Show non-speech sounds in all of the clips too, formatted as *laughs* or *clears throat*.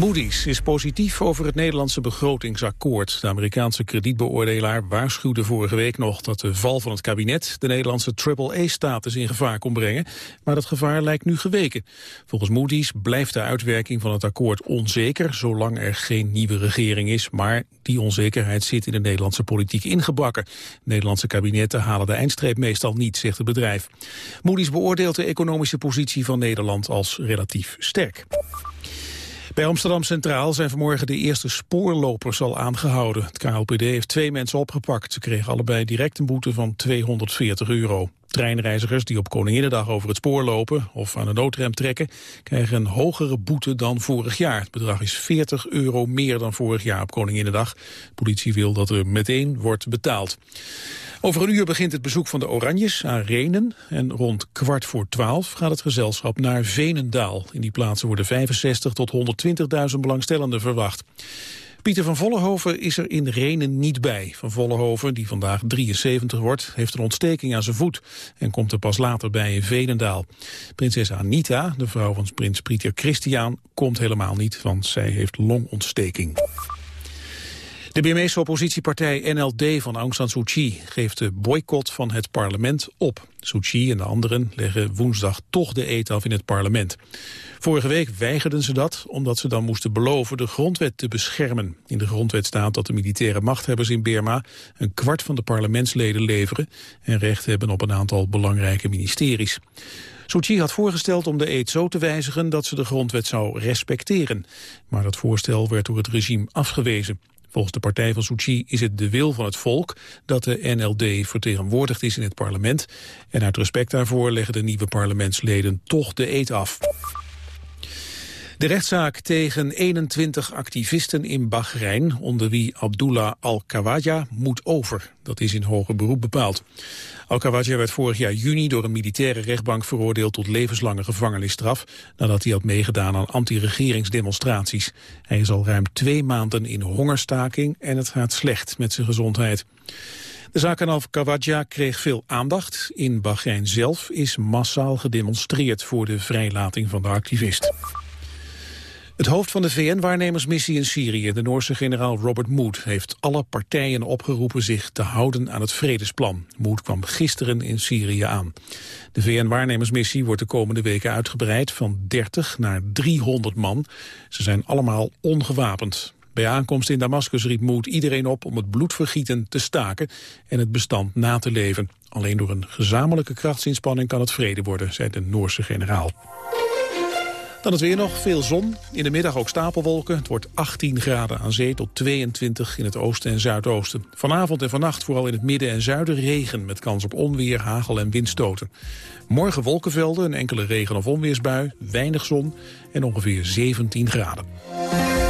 Moody's is positief over het Nederlandse begrotingsakkoord. De Amerikaanse kredietbeoordelaar waarschuwde vorige week nog dat de val van het kabinet de Nederlandse triple-A-status in gevaar kon brengen. Maar dat gevaar lijkt nu geweken. Volgens Moody's blijft de uitwerking van het akkoord onzeker, zolang er geen nieuwe regering is. Maar die onzekerheid zit in de Nederlandse politiek ingebakken. Nederlandse kabinetten halen de eindstreep meestal niet, zegt het bedrijf. Moody's beoordeelt de economische positie van Nederland als relatief sterk. Bij Amsterdam Centraal zijn vanmorgen de eerste spoorlopers al aangehouden. Het KLPD heeft twee mensen opgepakt. Ze kregen allebei direct een boete van 240 euro. Treinreizigers die op Koninginnedag over het spoor lopen of aan de noodrem trekken, krijgen een hogere boete dan vorig jaar. Het bedrag is 40 euro meer dan vorig jaar op Koninginnedag. De politie wil dat er meteen wordt betaald. Over een uur begint het bezoek van de Oranjes aan Renen. En rond kwart voor twaalf gaat het gezelschap naar Venendaal. In die plaatsen worden 65 tot 120.000 belangstellenden verwacht. Pieter van Vollenhoven is er in Renen niet bij. Van Vollenhoven, die vandaag 73 wordt, heeft een ontsteking aan zijn voet... en komt er pas later bij in Venendaal. Prinses Anita, de vrouw van prins Pieter Christian, komt helemaal niet... want zij heeft longontsteking. De Birmeese oppositiepartij NLD van Aung San Suu Kyi geeft de boycott van het parlement op. Suu Kyi en de anderen leggen woensdag toch de eet af in het parlement. Vorige week weigerden ze dat omdat ze dan moesten beloven de grondwet te beschermen. In de grondwet staat dat de militaire machthebbers in Birma een kwart van de parlementsleden leveren en recht hebben op een aantal belangrijke ministeries. Suu Kyi had voorgesteld om de eet zo te wijzigen dat ze de grondwet zou respecteren. Maar dat voorstel werd door het regime afgewezen. Volgens de partij van Suu Kyi is het de wil van het volk dat de NLD vertegenwoordigd is in het parlement. En uit respect daarvoor leggen de nieuwe parlementsleden toch de eet af. De rechtszaak tegen 21 activisten in Bahrein, onder wie Abdullah al-Kawaja, moet over. Dat is in hoger beroep bepaald. Al-Kawaja werd vorig jaar juni door een militaire rechtbank veroordeeld tot levenslange gevangenisstraf, nadat hij had meegedaan aan anti-regeringsdemonstraties. Hij is al ruim twee maanden in hongerstaking en het gaat slecht met zijn gezondheid. De zaak aan Al-Kawadja kreeg veel aandacht. In Bahrein zelf is massaal gedemonstreerd voor de vrijlating van de activist. Het hoofd van de VN-waarnemersmissie in Syrië, de Noorse generaal Robert Mood, heeft alle partijen opgeroepen zich te houden aan het vredesplan. Mood kwam gisteren in Syrië aan. De VN-waarnemersmissie wordt de komende weken uitgebreid van 30 naar 300 man. Ze zijn allemaal ongewapend. Bij aankomst in Damascus riep Mood iedereen op om het bloedvergieten te staken en het bestand na te leven. Alleen door een gezamenlijke krachtsinspanning kan het vrede worden, zei de Noorse generaal. Dan het weer nog, veel zon. In de middag ook stapelwolken. Het wordt 18 graden aan zee tot 22 in het oosten en zuidoosten. Vanavond en vannacht vooral in het midden en zuiden regen... met kans op onweer, hagel en windstoten. Morgen wolkenvelden, een enkele regen- of onweersbui, weinig zon... en ongeveer 17 graden.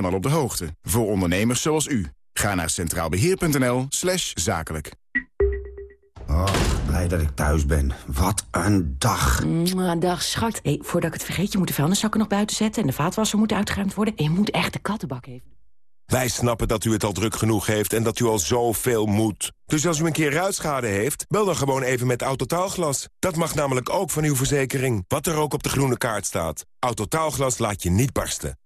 op de hoogte. Voor ondernemers zoals u. Ga naar centraalbeheer.nl slash zakelijk. Oh, blij dat ik thuis ben. Wat een dag. Mwah, dag, schat. Hey, voordat ik het vergeet, je moet de vuilniszakken nog buiten zetten... en de vaatwasser moet uitgeruimd worden. En je moet echt de kattenbak even... Wij snappen dat u het al druk genoeg heeft en dat u al zoveel moet. Dus als u een keer ruitschade heeft, bel dan gewoon even met Autotaalglas. Dat mag namelijk ook van uw verzekering, wat er ook op de groene kaart staat. Autotaalglas laat je niet barsten.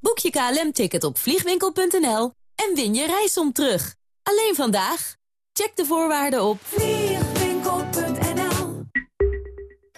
Boek je KLM-ticket op vliegwinkel.nl en win je reisom terug. Alleen vandaag. Check de voorwaarden op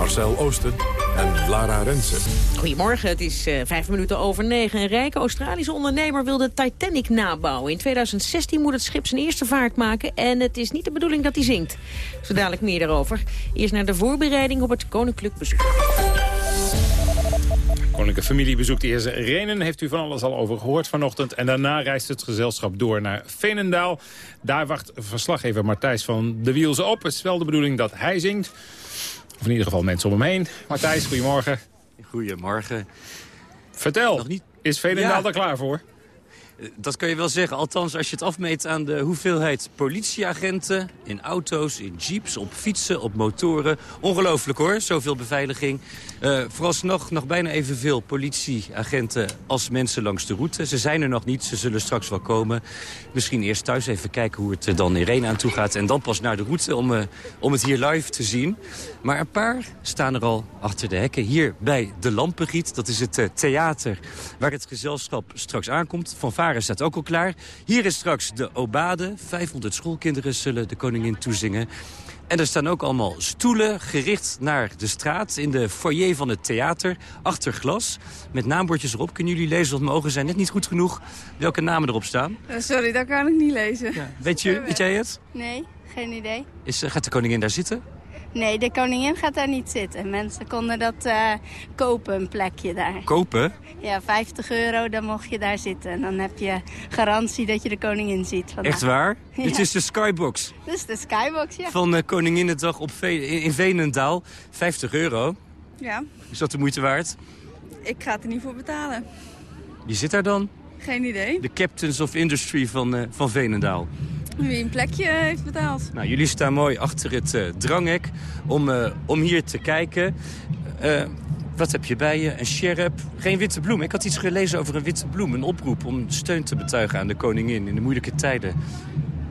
Marcel Oosten en Lara Rensen. Goedemorgen, het is uh, vijf minuten over negen. Een rijke Australische ondernemer wil de Titanic nabouwen. In 2016 moet het schip zijn eerste vaart maken... en het is niet de bedoeling dat hij zinkt. Zo dadelijk meer daarover. Eerst naar de voorbereiding op het koninklijk bezoek. Koninklijke familie bezoekt eerste Renen. Heeft u van alles al over gehoord vanochtend. En daarna reist het gezelschap door naar Veenendaal. Daar wacht verslaggever Martijs van de Wielse op. Het is wel de bedoeling dat hij zingt. Of in ieder geval mensen om hem heen. Martijs, goedemorgen. Goedemorgen. Vertel, Nog niet... is Veenendaal ja. er klaar voor? Dat kan je wel zeggen. Althans, als je het afmeet aan de hoeveelheid politieagenten... in auto's, in jeeps, op fietsen, op motoren. Ongelooflijk hoor, zoveel beveiliging. Uh, vooralsnog nog bijna evenveel politieagenten als mensen langs de route. Ze zijn er nog niet, ze zullen straks wel komen. Misschien eerst thuis even kijken hoe het er dan in Reen aan toe gaat... en dan pas naar de route om, uh, om het hier live te zien. Maar een paar staan er al achter de hekken. Hier bij de Lampengiet, dat is het uh, theater waar het gezelschap straks aankomt. Van Varen staat ook al klaar. Hier is straks de Obade. 500 schoolkinderen zullen de koningin toezingen. En er staan ook allemaal stoelen gericht naar de straat... in de foyer van het theater, achter glas. Met naambordjes erop. Kunnen jullie lezen, want mijn ogen zijn net niet goed genoeg... welke namen erop staan? Uh, sorry, dat kan ik niet lezen. Ja. Weet, je, weet jij het? Nee, geen idee. Is, uh, gaat de koningin daar zitten? Nee, de koningin gaat daar niet zitten. Mensen konden dat uh, kopen, een plekje daar. Kopen? Ja, 50 euro, dan mocht je daar zitten. En dan heb je garantie dat je de koningin ziet. Vandaag. Echt waar? *laughs* Ja. Dit is de Skybox. Dit is de Skybox, ja. Van uh, Koninginnedag op Ve in Venendaal. 50 euro. Ja. Is dat de moeite waard? Ik ga het er niet voor betalen. Wie zit daar dan? Geen idee. De Captains of Industry van, uh, van Venendaal. Wie een plekje heeft betaald. Nou, jullie staan mooi achter het uh, dranghek om, uh, om hier te kijken. Uh, wat heb je bij je? Een sjerp. Geen witte bloem. Ik had iets gelezen over een witte bloem. Een oproep om steun te betuigen aan de koningin in de moeilijke tijden.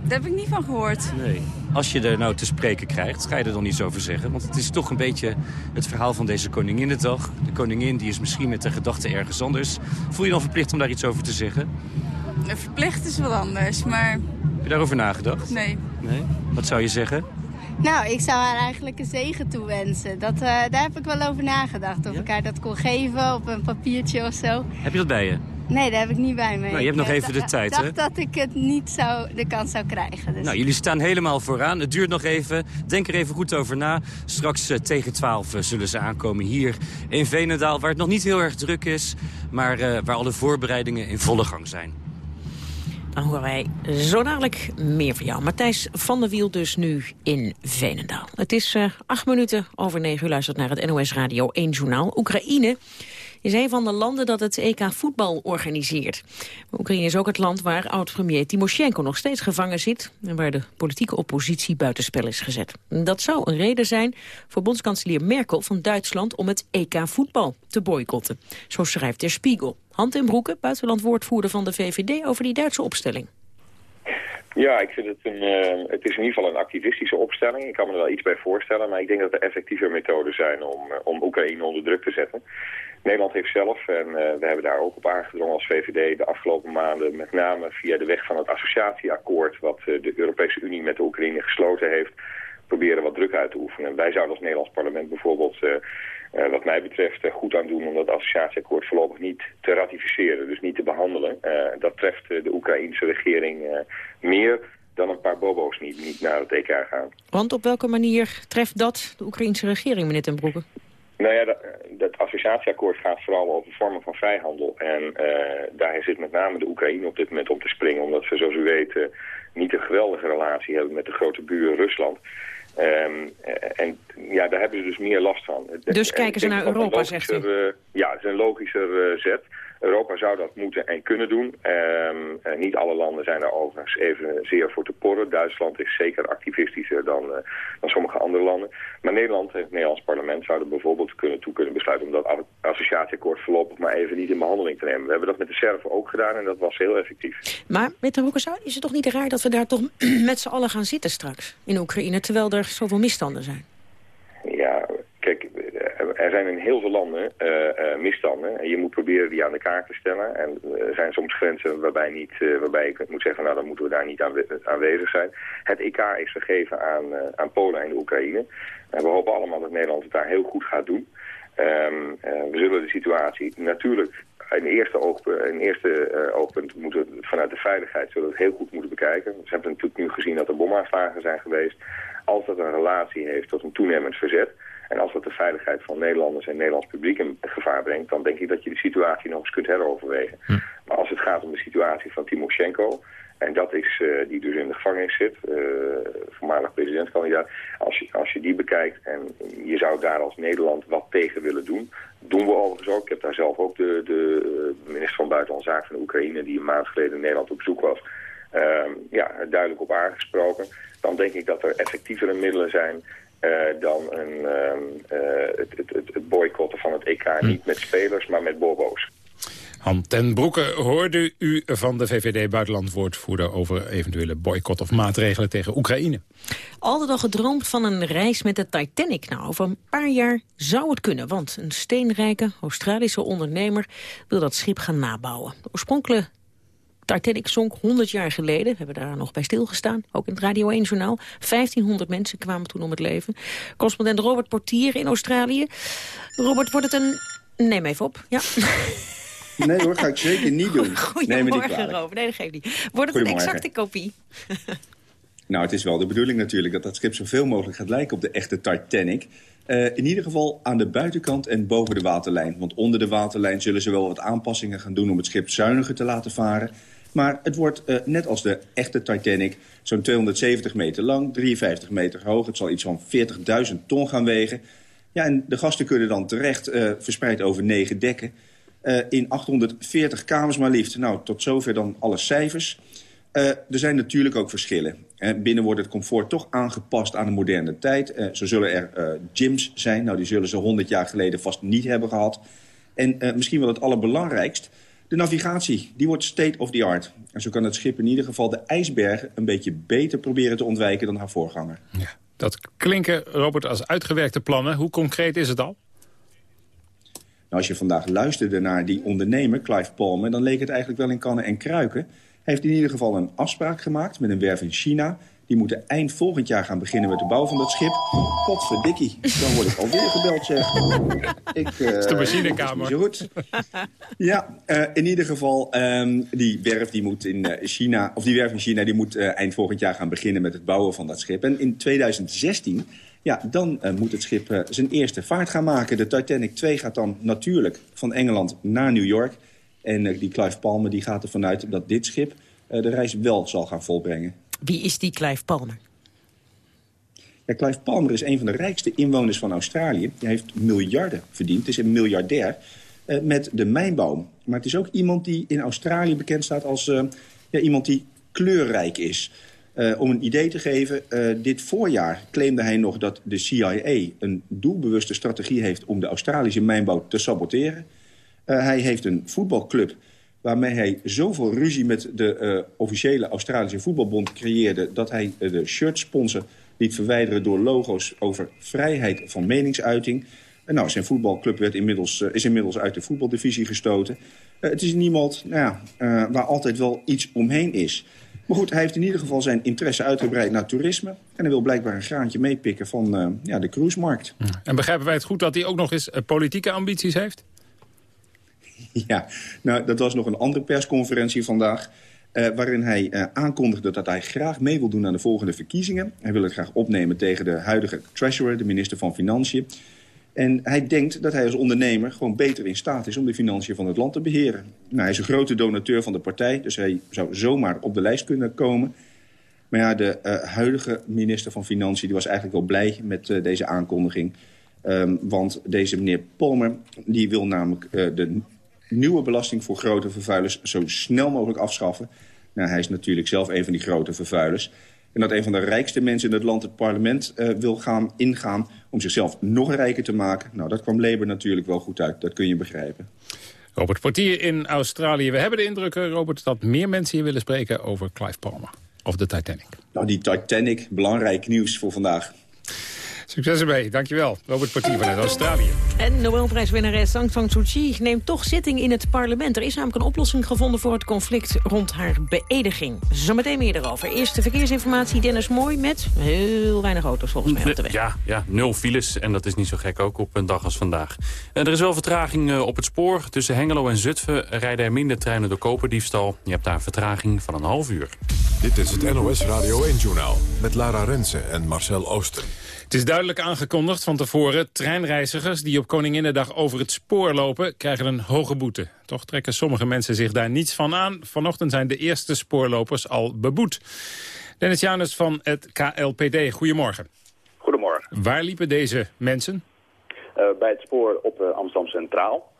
Daar heb ik niet van gehoord. Nee. Als je er nou te spreken krijgt, ga je er dan iets over zeggen? Want het is toch een beetje het verhaal van deze Koninginnedag. De koningin die is misschien met de gedachte ergens anders. Voel je dan verplicht om daar iets over te zeggen? Verplicht is wat anders, maar... Heb je daarover nagedacht? Nee. Nee? Wat zou je zeggen? Nou, ik zou haar eigenlijk een zegen toewensen. Dat, uh, daar heb ik wel over nagedacht. Of ja? ik haar dat kon geven op een papiertje of zo. Heb je dat bij je? Nee, dat heb ik niet bij me. Nou, je hebt nog even de tijd, hè? Ik dacht dat ik het niet zou, de kans zou krijgen. Dus. Nou, jullie staan helemaal vooraan. Het duurt nog even. Denk er even goed over na. Straks uh, tegen 12 uh, zullen ze aankomen hier in Venendaal... waar het nog niet heel erg druk is... maar uh, waar alle voorbereidingen in volle gang zijn. Dan horen wij zo dadelijk meer van jou. Matthijs van der Wiel dus nu in Venendaal. Het is uh, acht minuten over negen uur. Luistert naar het NOS Radio 1 Journaal. Oekraïne is een van de landen dat het EK voetbal organiseert. Oekraïne is ook het land waar oud-premier Timoshenko nog steeds gevangen zit... en waar de politieke oppositie buitenspel is gezet. Dat zou een reden zijn voor bondskanselier Merkel van Duitsland... om het EK voetbal te boycotten. Zo schrijft Der Spiegel. Hand in Broeke, buitenlandwoordvoerder van de VVD... over die Duitse opstelling. Ja, ik vind het een, uh, het is in ieder geval een activistische opstelling. Ik kan me er wel iets bij voorstellen, maar ik denk dat er effectieve methoden zijn om, uh, om Oekraïne onder druk te zetten. Nederland heeft zelf, en uh, we hebben daar ook op aangedrongen als VVD de afgelopen maanden, met name via de weg van het associatieakkoord wat de Europese Unie met de Oekraïne gesloten heeft, proberen wat druk uit te oefenen. Wij zouden als Nederlands parlement bijvoorbeeld uh, wat mij betreft goed aan doen om dat associatieakkoord voorlopig niet te ratificeren, dus niet te behandelen. Dat treft de Oekraïnse regering meer dan een paar bobo's niet, niet naar het EK gaan. Want op welke manier treft dat de Oekraïnse regering, meneer Ten Broeke? Nou ja, dat, dat associatieakkoord gaat vooral over vormen van vrijhandel. En daar zit met name de Oekraïne op dit moment om te springen, omdat we, zoals u weet, niet een geweldige relatie hebben met de grote buur Rusland. Um, en ja, daar hebben ze dus meer last van. Dus kijken ze naar Europa, zegt u? Uh, ja, het is een logischer zet. Europa zou dat moeten en kunnen doen. Ehm, niet alle landen zijn daar overigens even zeer voor te porren. Duitsland is zeker activistischer dan, dan sommige andere landen. Maar Nederland, het Nederlands parlement, zou er bijvoorbeeld kunnen, toe kunnen besluiten... om dat associatieakkoord voorlopig maar even niet in behandeling te nemen. We hebben dat met de Serven ook gedaan en dat was heel effectief. Maar met de Hoeken is het toch niet raar dat we daar toch *clears throat* met z'n allen gaan zitten straks in Oekraïne... terwijl er zoveel misstanden zijn? Ja, er zijn in heel veel landen uh, misstanden. En je moet proberen die aan de kaart te stellen. En er zijn soms grenzen waarbij, niet, waarbij ik moet zeggen, nou dan moeten we daar niet aanwezig zijn. Het EK is vergeven aan, aan Polen en de Oekraïne. En we hopen allemaal dat Nederland het daar heel goed gaat doen. Um, we zullen de situatie natuurlijk in eerste, oog, in eerste oogpunt moeten we vanuit de veiligheid zullen we het heel goed moeten bekijken. We hebben natuurlijk nu gezien dat er bomaanslagen zijn geweest. Als dat een relatie heeft tot een toenemend verzet... en als dat de veiligheid van Nederlanders en Nederlands publiek in gevaar brengt... dan denk ik dat je de situatie nog eens kunt heroverwegen. Hm. Maar als het gaat om de situatie van Timoshenko... En dat is, uh, die dus in de gevangenis zit, uh, voormalig presidentskandidaat. Als je, als je die bekijkt en je zou daar als Nederland wat tegen willen doen... doen we overigens ook. Ik heb daar zelf ook de, de minister van Buitenlandse Zaken van de Oekraïne... die een maand geleden in Nederland op bezoek was... Uh, ja, duidelijk op aangesproken. Dan denk ik dat er effectievere middelen zijn... Uh, dan een, uh, het, het, het, boycotten van het EK niet met spelers, maar met bobo's. Han ten Broeke hoorde u van de VVD-buitenlandwoordvoerder... over eventuele boycott of maatregelen tegen Oekraïne. Altijd al gedroomd van een reis met de Titanic. Nou, over een paar jaar zou het kunnen, want een steenrijke Australische ondernemer... wil dat schip gaan nabouwen. De oorspronkelijke Titanic zonk 100 jaar geleden. We hebben daar nog bij stilgestaan, ook in het Radio 1-journaal. 1500 mensen kwamen toen om het leven. Correspondent Robert Portier in Australië. Robert, wordt het een... Neem even op, ja. Nee hoor, ga ik zeker niet doen. *laughs* Goedemorgen, Robert. Nee, dat geeft niet. Wordt het een exacte kopie? *laughs* nou, het is wel de bedoeling natuurlijk dat dat schip zoveel mogelijk gaat lijken op de echte Titanic. Uh, in ieder geval aan de buitenkant en boven de waterlijn. Want onder de waterlijn zullen ze wel wat aanpassingen gaan doen om het schip zuiniger te laten varen. Maar het wordt uh, net als de echte Titanic zo'n 270 meter lang, 53 meter hoog. Het zal iets van 40.000 ton gaan wegen. Ja, en de gasten kunnen dan terecht uh, verspreid over negen dekken. Uh, in 840 kamers maar liefst. Nou, tot zover dan alle cijfers. Er zijn natuurlijk ook verschillen. Binnen wordt het comfort toch aangepast aan de moderne tijd. zo zullen er gyms zijn. Nou, die zullen ze 100 jaar geleden vast niet hebben gehad. En misschien wel het allerbelangrijkst... De navigatie, die wordt state of the art. En zo kan het schip in ieder geval de ijsbergen... een beetje beter proberen te ontwijken dan haar voorganger. Ja, dat klinken, Robert, als uitgewerkte plannen. Hoe concreet is het al? Nou, als je vandaag luisterde naar die ondernemer, Clive Palmer... dan leek het eigenlijk wel in kannen en kruiken. Hij heeft in ieder geval een afspraak gemaakt met een werf in China... Die moeten eind volgend jaar gaan beginnen met de bouw van dat schip. Potverdikkie, dan word ik alweer gebeld, zeg. *laughs* Ik, uh, is de machinekamer. Zo goed. Ja, uh, in ieder geval, um, die werf die moet in uh, China... of die werf in China die moet eind volgend jaar gaan beginnen met het bouwen van dat schip. En in 2016 ja, dan uh, moet het schip uh, zijn eerste vaart gaan maken. De Titanic 2 gaat dan natuurlijk van Engeland naar New York. En uh, die Clive Palmer die gaat ervan uit dat dit schip de reis wel zal gaan volbrengen. Wie is die Clive Palmer? Ja, Clive Palmer is een van de rijkste inwoners van Australië. Hij heeft miljarden verdiend, is een miljardair met de mijnbouw. Maar het is ook iemand die in Australië bekend staat als ja, iemand die kleurrijk is... Uh, om een idee te geven, dit voorjaar claimde hij nog dat de CIA een doelbewuste strategie heeft om de Australische mijnbouw te saboteren. Hij heeft een voetbalclub waarmee hij zoveel ruzie met de officiële Australische voetbalbond creëerde... dat hij de shirtsponsor liet verwijderen door logo's over vrijheid van meningsuiting. En nou, zijn voetbalclub werd inmiddels, is inmiddels uit de voetbaldivisie gestoten. het is niemand nou ja, waar altijd wel iets omheen is... Maar goed, hij heeft in ieder geval zijn interesse uitgebreid naar toerisme. En hij wil blijkbaar een graantje meepikken van uh, ja, de cruisemarkt. En begrijpen wij het goed dat hij ook nog eens uh, politieke ambities heeft? *laughs* Ja, nou, dat was nog een andere persconferentie vandaag... Uh, waarin hij aankondigde dat hij graag mee wil doen aan de volgende verkiezingen. Hij wil het graag opnemen tegen de huidige treasurer, de minister van Financiën. En hij denkt dat hij als ondernemer gewoon beter in staat is... om de financiën van het land te beheren. Nou, hij is een grote donateur van de partij, dus hij zou zomaar op de lijst kunnen komen. Maar ja, de uh, huidige minister van Financiën die was eigenlijk wel blij met deze aankondiging. Um, want deze meneer Palmer die wil namelijk de nieuwe belasting voor grote vervuilers zo snel mogelijk afschaffen. Nou, hij is natuurlijk zelf een van die grote vervuilers. En dat een van de rijkste mensen in het land het parlement uh, wil gaan ingaan... om zichzelf nog rijker te maken. Nou, dat kwam Labour natuurlijk wel goed uit. Dat kun je begrijpen. Robert Portier in Australië. We hebben de indruk, Robert, dat meer mensen hier willen spreken over Clive Palmer. Of de Titanic. Nou, die Titanic, belangrijk nieuws voor vandaag. Succes ermee. Dankjewel. Robert Portier vanuit Australië. En Nobelprijswinnares Aung San Suu Kyi neemt toch zitting in het parlement. Er is namelijk een oplossing gevonden voor het conflict rond haar beëdiging. Zometeen meer erover. Eerste verkeersinformatie Dennis Mooi met heel weinig auto's volgens mij op de weg. Ja, ja, nul files en dat is niet zo gek ook op een dag als vandaag. En er is wel vertraging eh, op het spoor. Tussen Hengelo en Zutphen rijden er minder treinen door koperdiefstal. Je hebt daar een vertraging van een half uur. Dit is het NOS Radio 1-journaal met Lara Rensen en Marcel Oosten. Het is duidelijk aangekondigd van tevoren. Treinreizigers die op Koninginnedag over het spoor lopen... krijgen een hoge boete. Toch trekken sommige mensen zich daar niets van aan. Vanochtend zijn de eerste spoorlopers al beboet. Dennis Janus van het KLPD, goedemorgen. Goedemorgen. Waar liepen deze mensen? Uh, bij het spoor op uh, Amsterdam Centraal.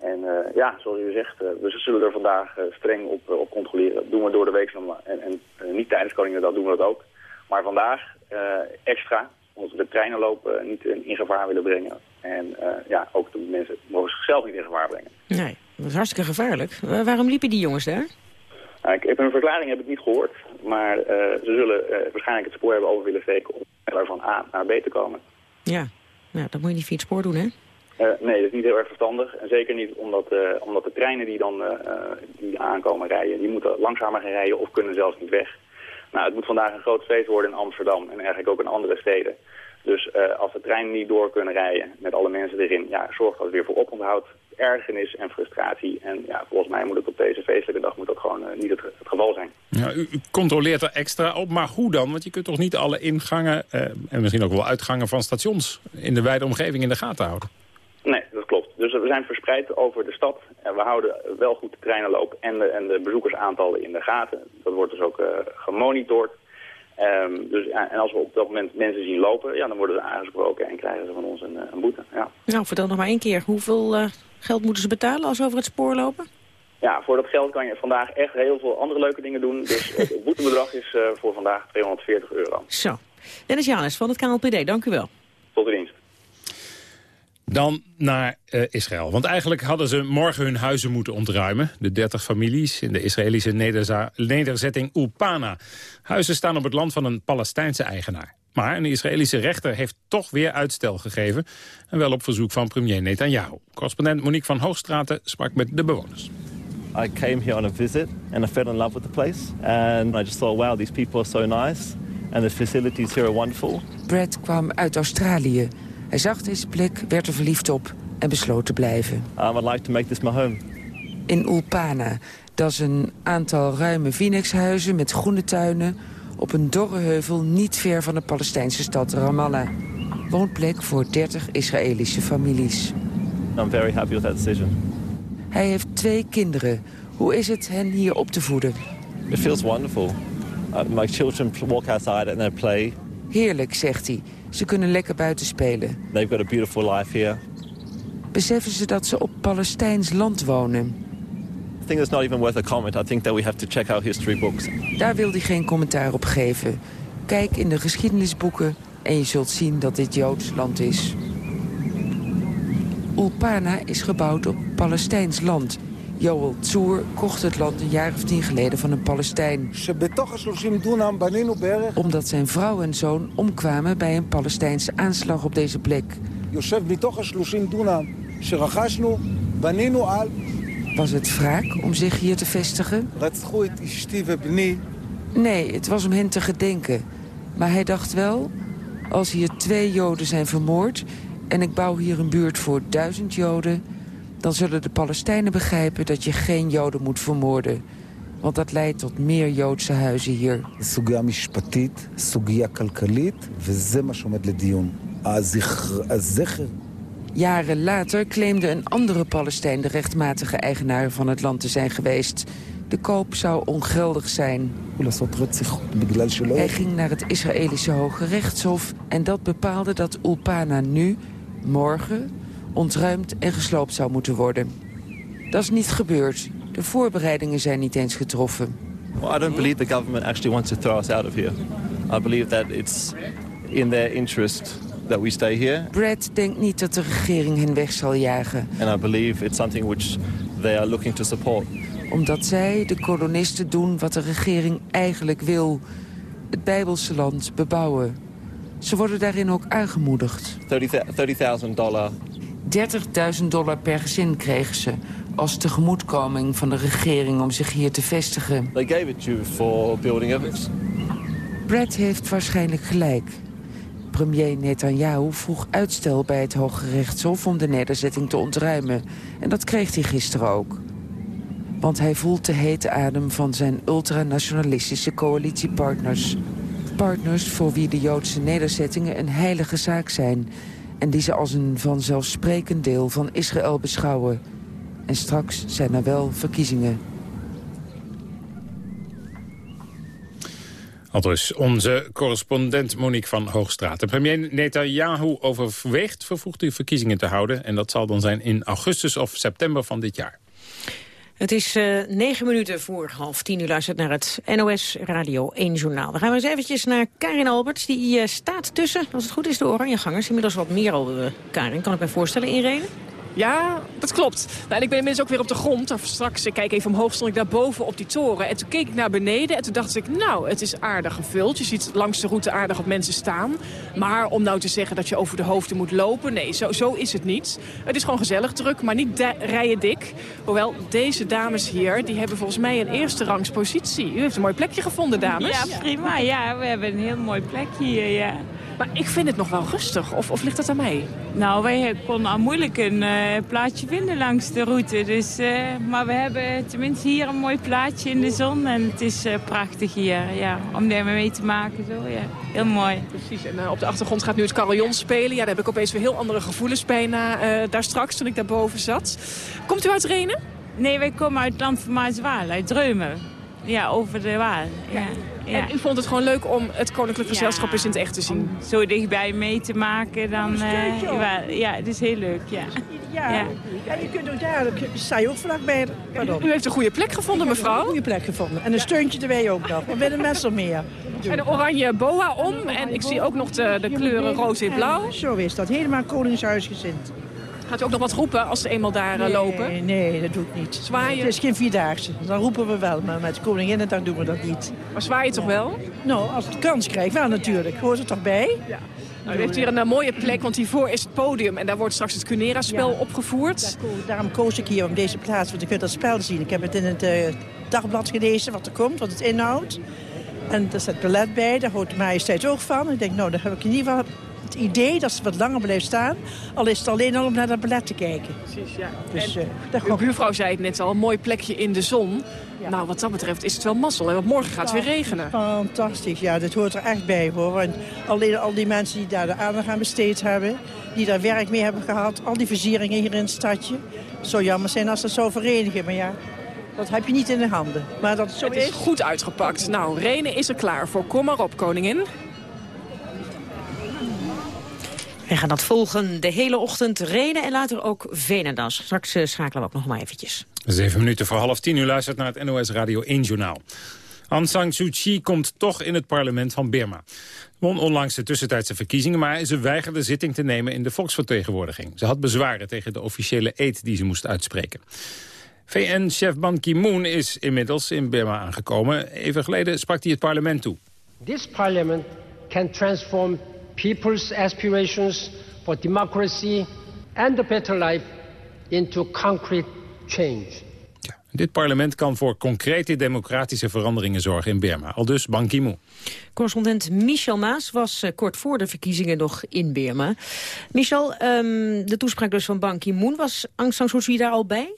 En uh, ja, zoals u zegt, we zullen er vandaag streng op, op controleren. Dat doen we door de week en, en niet tijdens Koninginnedag doen we dat ook. Maar vandaag extra, de treinen lopen niet in, gevaar willen brengen. En uh, ja, ook de mensen mogen zichzelf niet in gevaar brengen. Nee, dat is hartstikke gevaarlijk. waarom liepen die jongens daar? Nou, ik heb een verklaring heb ik niet gehoord. Maar uh, ze zullen uh, waarschijnlijk het spoor hebben over willen steken om van A naar B te komen. Ja, nou, dat moet je niet via het spoor doen, hè? nee, dat is niet heel erg verstandig. En zeker niet omdat, omdat de treinen die dan die aankomen rijden, die moeten langzamer gaan rijden of kunnen zelfs niet weg. Nou, het moet vandaag een groot feest worden in Amsterdam en eigenlijk ook in andere steden. Dus uh, als de treinen niet door kunnen rijden met alle mensen erin, ja, zorgt dat weer voor oponthoud, ergernis en frustratie. En ja, volgens mij moet het op deze feestelijke dag moet dat gewoon uh, niet het, het, geval zijn. Ja, u, u, controleert er extra op, maar hoe dan? Want je kunt toch niet alle ingangen uh, en misschien ook wel uitgangen van stations in de wijde omgeving in de gaten houden? Nee, dat klopt. Dus we zijn verspreid over de stad. En we houden wel goed de treinenloop en de, en de bezoekersaantallen in de gaten. Dat wordt dus ook uh, gemonitord. Um, dus, en als we op dat moment mensen zien lopen, ja, dan worden ze aangesproken en krijgen ze van ons een, een boete. Ja. Nou, vertel nog maar één keer. Hoeveel uh, geld moeten ze betalen als ze over het spoor lopen? Ja, voor dat geld kan je vandaag echt heel veel andere leuke dingen doen. Dus het *laughs* boetebedrag is uh, voor vandaag 240 euro. Zo. Dennis Janis van het KLPD, dank u wel. Tot de dienst. Dan naar uh, Israël. Want eigenlijk hadden ze morgen hun huizen moeten ontruimen. De 30 families in de Israëlische nederzetting Ulpana. Huizen staan op het land van een Palestijnse eigenaar. Maar een Israëlische rechter heeft toch weer uitstel gegeven. En wel op verzoek van premier Netanyahu. Correspondent Monique van Hoogstraten sprak met de bewoners. I came here on a visit and I fell in love with the place. And I just thought, wow, these people are so nice. And the facilities here are wonderful. Brad kwam uit Australië. Hij zag deze plek, werd er verliefd op en besloot te blijven. Um, I'd like to make this my home. In Ulpana, dat is een aantal ruime Phoenixhuizen met groene tuinen... op een dorre heuvel niet ver van de Palestijnse stad Ramallah. Woonplek voor 30 Israëlische families. I'm very happy with that decision. Hij heeft twee kinderen. Hoe is het hen hier op te voeden? It feels wonderful. Uh, my children walk outside and they play. Heerlijk, zegt hij. Ze kunnen lekker buiten spelen. They've got a beautiful life here. Beseffen ze dat ze op Palestijns land wonen? I think it's not even worth a comment. I think that we have to check our history books. Daar wil hij geen commentaar op geven. Kijk in de geschiedenisboeken en je zult zien dat dit Joods land is. Ulpana is gebouwd op Palestijns land. Joel Tsoer kocht het land een jaar of tien geleden van een Palestijn. Omdat zijn vrouw en zoon omkwamen bij een Palestijnse aanslag op deze plek. Was het wraak om zich hier te vestigen? Nee, het was om hen te gedenken. Maar hij dacht wel, als hier twee Joden zijn vermoord... en ik bouw hier een buurt voor duizend Joden... dan zullen de Palestijnen begrijpen dat je geen Joden moet vermoorden. Want dat leidt tot meer Joodse huizen hier. Jaren later claimde een andere Palestijn de rechtmatige eigenaar van het land te zijn geweest. De koop zou ongeldig zijn. Hij ging naar het Israëlische Hoge Rechtshof en dat bepaalde dat Ulpana nu, morgen, ontruimd en gesloopt zou moeten worden. Dat is niet gebeurd. De voorbereidingen zijn niet eens getroffen. Well, I don't believe the government actually wants to throw us out of here. I believe that it's in their interest that we stay here. Brad denkt niet dat de regering hen weg zal jagen. And I believe it's something which they are looking to support. Omdat zij, de kolonisten, doen wat de regering eigenlijk wil. Het Bijbelse land bebouwen. Ze worden daarin ook aangemoedigd. 30.000 dollar. 30.000 dollar per gezin kregen ze als tegemoetkoming van de regering om zich hier te vestigen. They gave it you for building it. Brad heeft waarschijnlijk gelijk. Premier Netanyahu vroeg uitstel bij het Hoge Rechtshof om de nederzetting te ontruimen. En dat kreeg hij gisteren ook. Want hij voelt de hete adem van zijn ultranationalistische coalitiepartners. Partners voor wie de Joodse nederzettingen een heilige zaak zijn... en die ze als een vanzelfsprekend deel van Israël beschouwen. En straks zijn er wel verkiezingen. Al dus onze correspondent Monique van Hoogstraat. De premier Netanyahu overweegt vervroegde verkiezingen te houden. En dat zal dan zijn in augustus of september van dit jaar. Het is uh, negen minuten voor half tien. U luistert naar het NOS Radio 1 Journaal. Dan gaan we eens eventjes naar Karin Alberts. Die uh, staat tussen, als het goed is, de Oranjegangers. Inmiddels wat meer al, uh, Karin. Kan ik mij voorstellen, inreden? Ja, dat klopt. Nou, en ik ben inmiddels ook weer op de grond. Straks, ik kijk even omhoog, stond ik daar boven op die toren. En toen keek ik naar beneden en toen dacht ik, nou, het is aardig gevuld. Je ziet langs de route aardig wat mensen staan. Maar om nou te zeggen dat je over de hoofden moet lopen, nee, zo, zo is het niet. Het is gewoon gezellig druk, maar niet rijen dik. Hoewel, deze dames hier, die hebben volgens mij een eerste rangs positie. U heeft een mooi plekje gevonden, dames. Ja, prima. Ja, we hebben een heel mooi plekje hier, ja. Maar ik vind het nog wel rustig, of, of ligt dat aan mij? Nou, wij konden al moeilijk een uh, plaatsje vinden langs de route. Dus, uh, maar we hebben tenminste hier een mooi plaatsje in de zon. En het is uh, prachtig hier, ja, om daar mee te maken. Zo, ja. Heel mooi. Precies, en op de achtergrond gaat nu het carillon spelen. Ja, daar heb ik opeens weer heel andere gevoelens bijna daar straks toen ik daarboven zat. Komt u uit Renen? Nee, wij komen uit Land van Maaswaal, uit Dreumen. Ja, over de Waal. Ja. Ja. En u vond het gewoon leuk om het Koninklijk Gezelschap eens in het echt te zien? Om zo dichtbij mee te maken, dan... Uh, ja, ja, het is heel leuk, ja. Ja, ja. ja je kunt ook daar, sta je ook vlakbij. Pardon. U heeft een goede plek gevonden, mevrouw? een goede plek gevonden. En een steuntje erbij ook nog. We willen mensen meer. En een oranje boa om. En ik zie ook nog de, de kleuren rood en blauw. Zo is dat. Helemaal koningshuisgezind. Gaat u ook nog wat roepen als ze eenmaal daar nee, lopen? Nee, dat doe ik niet. Zwaaien? Het is geen Vierdaagse. Dan roepen we wel, maar met Koninginnedag doen we dat niet. Maar zwaai je toch wel? Nou, als het kans krijgt, wel natuurlijk. Hoort het toch bij? Ja. Nou, u heeft hier een, een mooie plek, want hiervoor is het podium. En daar wordt straks het Cunera-spel ja. opgevoerd. Daarom koos ik hier op deze plaats, want ik kunt dat spel zien. Ik heb het in het uh, dagblad gelezen, wat er komt, wat het inhoudt. En er staat ballet bij, daar houdt de majesteit ook van. Ik denk, nou, dan heb ik in ieder geval het idee dat ze wat langer blijft staan. Al is het alleen al om naar dat ballet te kijken. Precies, ja. Dus, en, uh, uw buurvrouw zei het net al, een mooi plekje in de zon. Ja. Nou, wat dat betreft is het wel mazzel. En want morgen gaat het weer regenen. Fantastisch, ja. Dat hoort er echt bij, hoor. Want alleen al die mensen die daar de aandacht aan besteed hebben... die daar werk mee hebben gehad, al die versieringen hier in het stadje... het zou jammer zijn als dat zou verenigen, maar ja... Dat heb je niet in de handen. Maar dat het zo het is, is goed uitgepakt. Nou, Renen is er klaar voor. Kom maar op, koningin. We gaan dat volgen de hele ochtend. Renen en later ook Venendas. Straks uh, schakelen we ook nog maar eventjes. Zeven minuten voor half tien. U luistert naar het NOS Radio 1 Journaal. Aung San Suu Kyi komt toch in het parlement van Birma. Won onlangs de tussentijdse verkiezingen, maar ze weigerde zitting te nemen in de volksvertegenwoordiging. Ze had bezwaren tegen de officiële eed die ze moest uitspreken. VN-chef Ban Ki-moon is inmiddels in Birma aangekomen. Even geleden sprak hij het parlement toe. This parliament can transform people's aspirations for democracy and a better life into concrete change. Ja, dit parlement kan voor concrete democratische veranderingen zorgen in Burma. Al dus Ban Ki-moon. Correspondent Michel Maas was uh, kort voor de verkiezingen nog in Burma. Michel, um, de toespraak dus van Ban Ki-moon, was Aung San Suu Kyi daar al bij?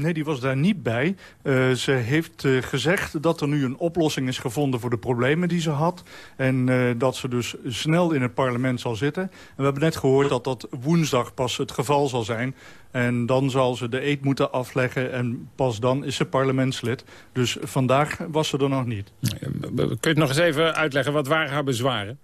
Nee, die was daar niet bij. Uh, ze heeft uh, gezegd dat er nu een oplossing is gevonden voor de problemen die ze had. En uh, dat ze dus snel in het parlement zal zitten. En we hebben net gehoord dat dat woensdag pas het geval zal zijn. En dan zal ze de eet moeten afleggen en pas dan is ze parlementslid. Dus vandaag was ze er nog niet. Kun je het nog eens even uitleggen, wat waren haar bezwaren?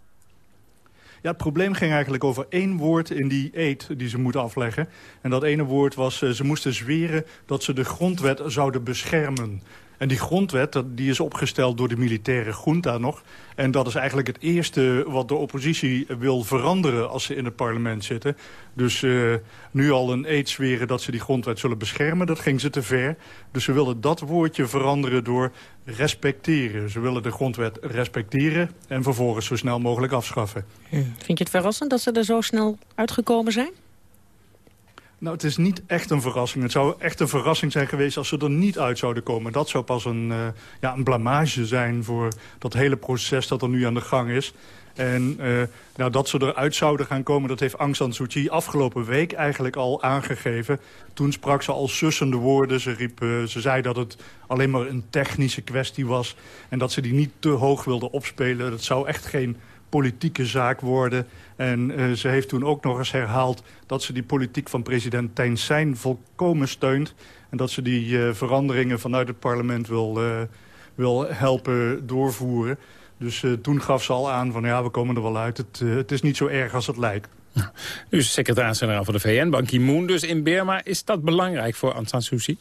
Ja, het probleem ging eigenlijk over één woord in die eed die ze moeten afleggen. En dat ene woord was, uh, ze moesten zweren dat ze de grondwet zouden beschermen. En die grondwet die is opgesteld door de militaire junta nog. En dat is eigenlijk het eerste wat de oppositie wil veranderen als ze in het parlement zitten. Dus uh, nu al een eed zweren dat ze die grondwet zullen beschermen, dat ging ze te ver. Dus ze willen dat woordje veranderen door respecteren. Ze willen de grondwet respecteren en vervolgens zo snel mogelijk afschaffen. Vind je het verrassend dat ze er zo snel uitgekomen zijn? Nou, het is niet echt een verrassing. Het zou echt een verrassing zijn geweest als ze er niet uit zouden komen. Dat zou pas een, uh, ja, een blamage zijn voor dat hele proces dat er nu aan de gang is. En uh, nou, dat ze eruit zouden gaan komen, dat heeft Aung San Suu Kyi afgelopen week eigenlijk al aangegeven. Toen sprak ze al sussende woorden. Ze, riep, uh, ze zei dat het alleen maar een technische kwestie was. En dat ze die niet te hoog wilde opspelen. Dat zou echt geen politieke zaak worden. En uh, ze heeft toen ook nog eens herhaald dat ze die politiek van president Sein volkomen steunt. En dat ze die uh, veranderingen vanuit het parlement wil, uh, wil helpen doorvoeren. Dus toen gaf ze al aan van ja, we komen er wel uit. Het, het is niet zo erg als het lijkt. Nu is secretaris-generaal van de VN, Ban Ki-moon, dus in Burma. Is dat belangrijk voor Aung San Suu Kyi?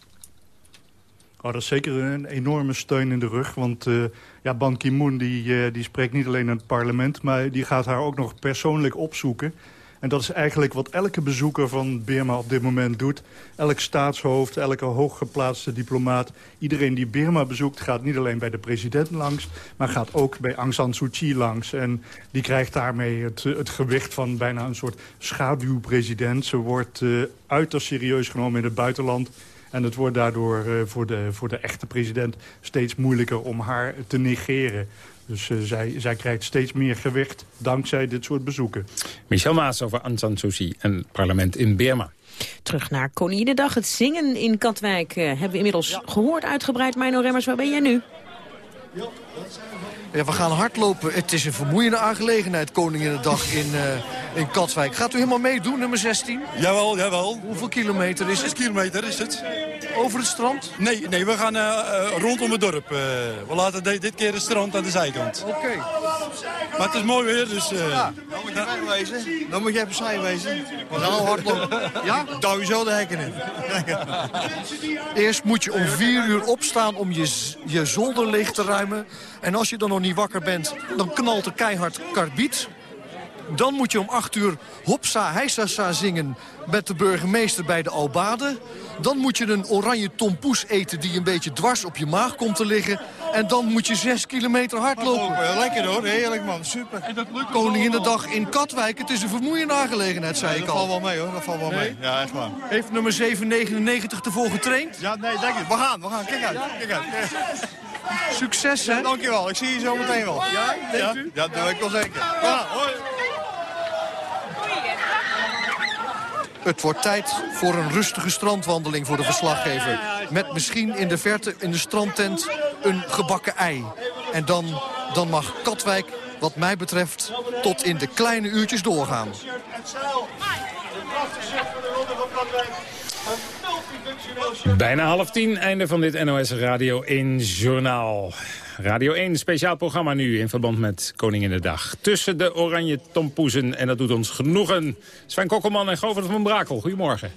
Oh, dat is zeker een enorme steun in de rug. Want uh, ja, Ban Ki-moon die, uh, die spreekt niet alleen in het parlement... maar die gaat haar ook nog persoonlijk opzoeken. En dat is eigenlijk wat elke bezoeker van Burma op dit moment doet. Elk staatshoofd, elke hooggeplaatste diplomaat... iedereen die Burma bezoekt gaat niet alleen bij de president langs... maar gaat ook bij Aung San Suu Kyi langs. En die krijgt daarmee het, het gewicht van bijna een soort schaduwpresident. Ze wordt uh, uiterst serieus genomen in het buitenland... En het wordt daardoor uh, voor, de, voor de echte president steeds moeilijker om haar te negeren. Dus uh, zij, zij krijgt steeds meer gewicht dankzij dit soort bezoeken. Michel Maas over Aung San Suu Kyi en het parlement in Burma. Terug naar Koninginnedag. Het zingen in Katwijk uh, hebben we inmiddels ja. gehoord uitgebreid. Mino Remmers, waar ben jij nu? Ja, we gaan hardlopen. Het is een vermoeiende aangelegenheid, Koninginnedag in, uh, in Katwijk. Gaat u helemaal meedoen, nummer 16? Jawel, jawel. Hoeveel kilometer is het? 6 kilometer is het. Over het strand? Nee, nee we gaan uh, uh, rondom het dorp. we laten de, dit keer het strand aan de zijkant. Oké. Okay. Maar het is mooi weer, dus... Ja, dan moet je wegwezen. Dan moet je even saai wezen. We gaan al hardlopen. Ja? Douw je zo de hekken in. *laughs* Eerst moet je om 4 uur opstaan om je, je zolder leeg te ruimen. En als je dan nog niet wakker bent, dan knalt er keihard karbiet. Dan moet je om 8 uur Hopsa Heisasa zingen met de burgemeester bij de Albade. Dan moet je een oranje tompoes eten die een beetje dwars op je maag komt te liggen. En dan moet je 6 kilometer hardlopen. Lekker hoor, heerlijk man, super. Koninginnedag in Katwijk, het is een vermoeiende aangelegenheid, zei ja, ik al. Dat valt wel mee hoor, dat valt wel nee? mee. Ja, echt waar. Heeft nummer 799 ervoor getraind? Ja, nee, denk ik. We gaan, we gaan, kijk uit, kijk uit. Succes, hè? Ja, dankjewel, ik zie je zo meteen wel. Ja, denkt ja? u? Ja, dat doe ik wel zeker. Gaan, hoi. Het wordt tijd voor een rustige strandwandeling voor de verslaggever. Met misschien in de verte in de strandtent een gebakken ei. En dan, dan mag Katwijk, wat mij betreft, tot in de kleine uurtjes doorgaan. Bijna half tien, einde van dit NOS Radio 1 Journaal. Radio 1, speciaal programma nu in verband met Koninginnedag. Tussen de oranje tompoezen, en dat doet ons genoegen. Sven Kokkelman en Govert van Brakel, goedemorgen.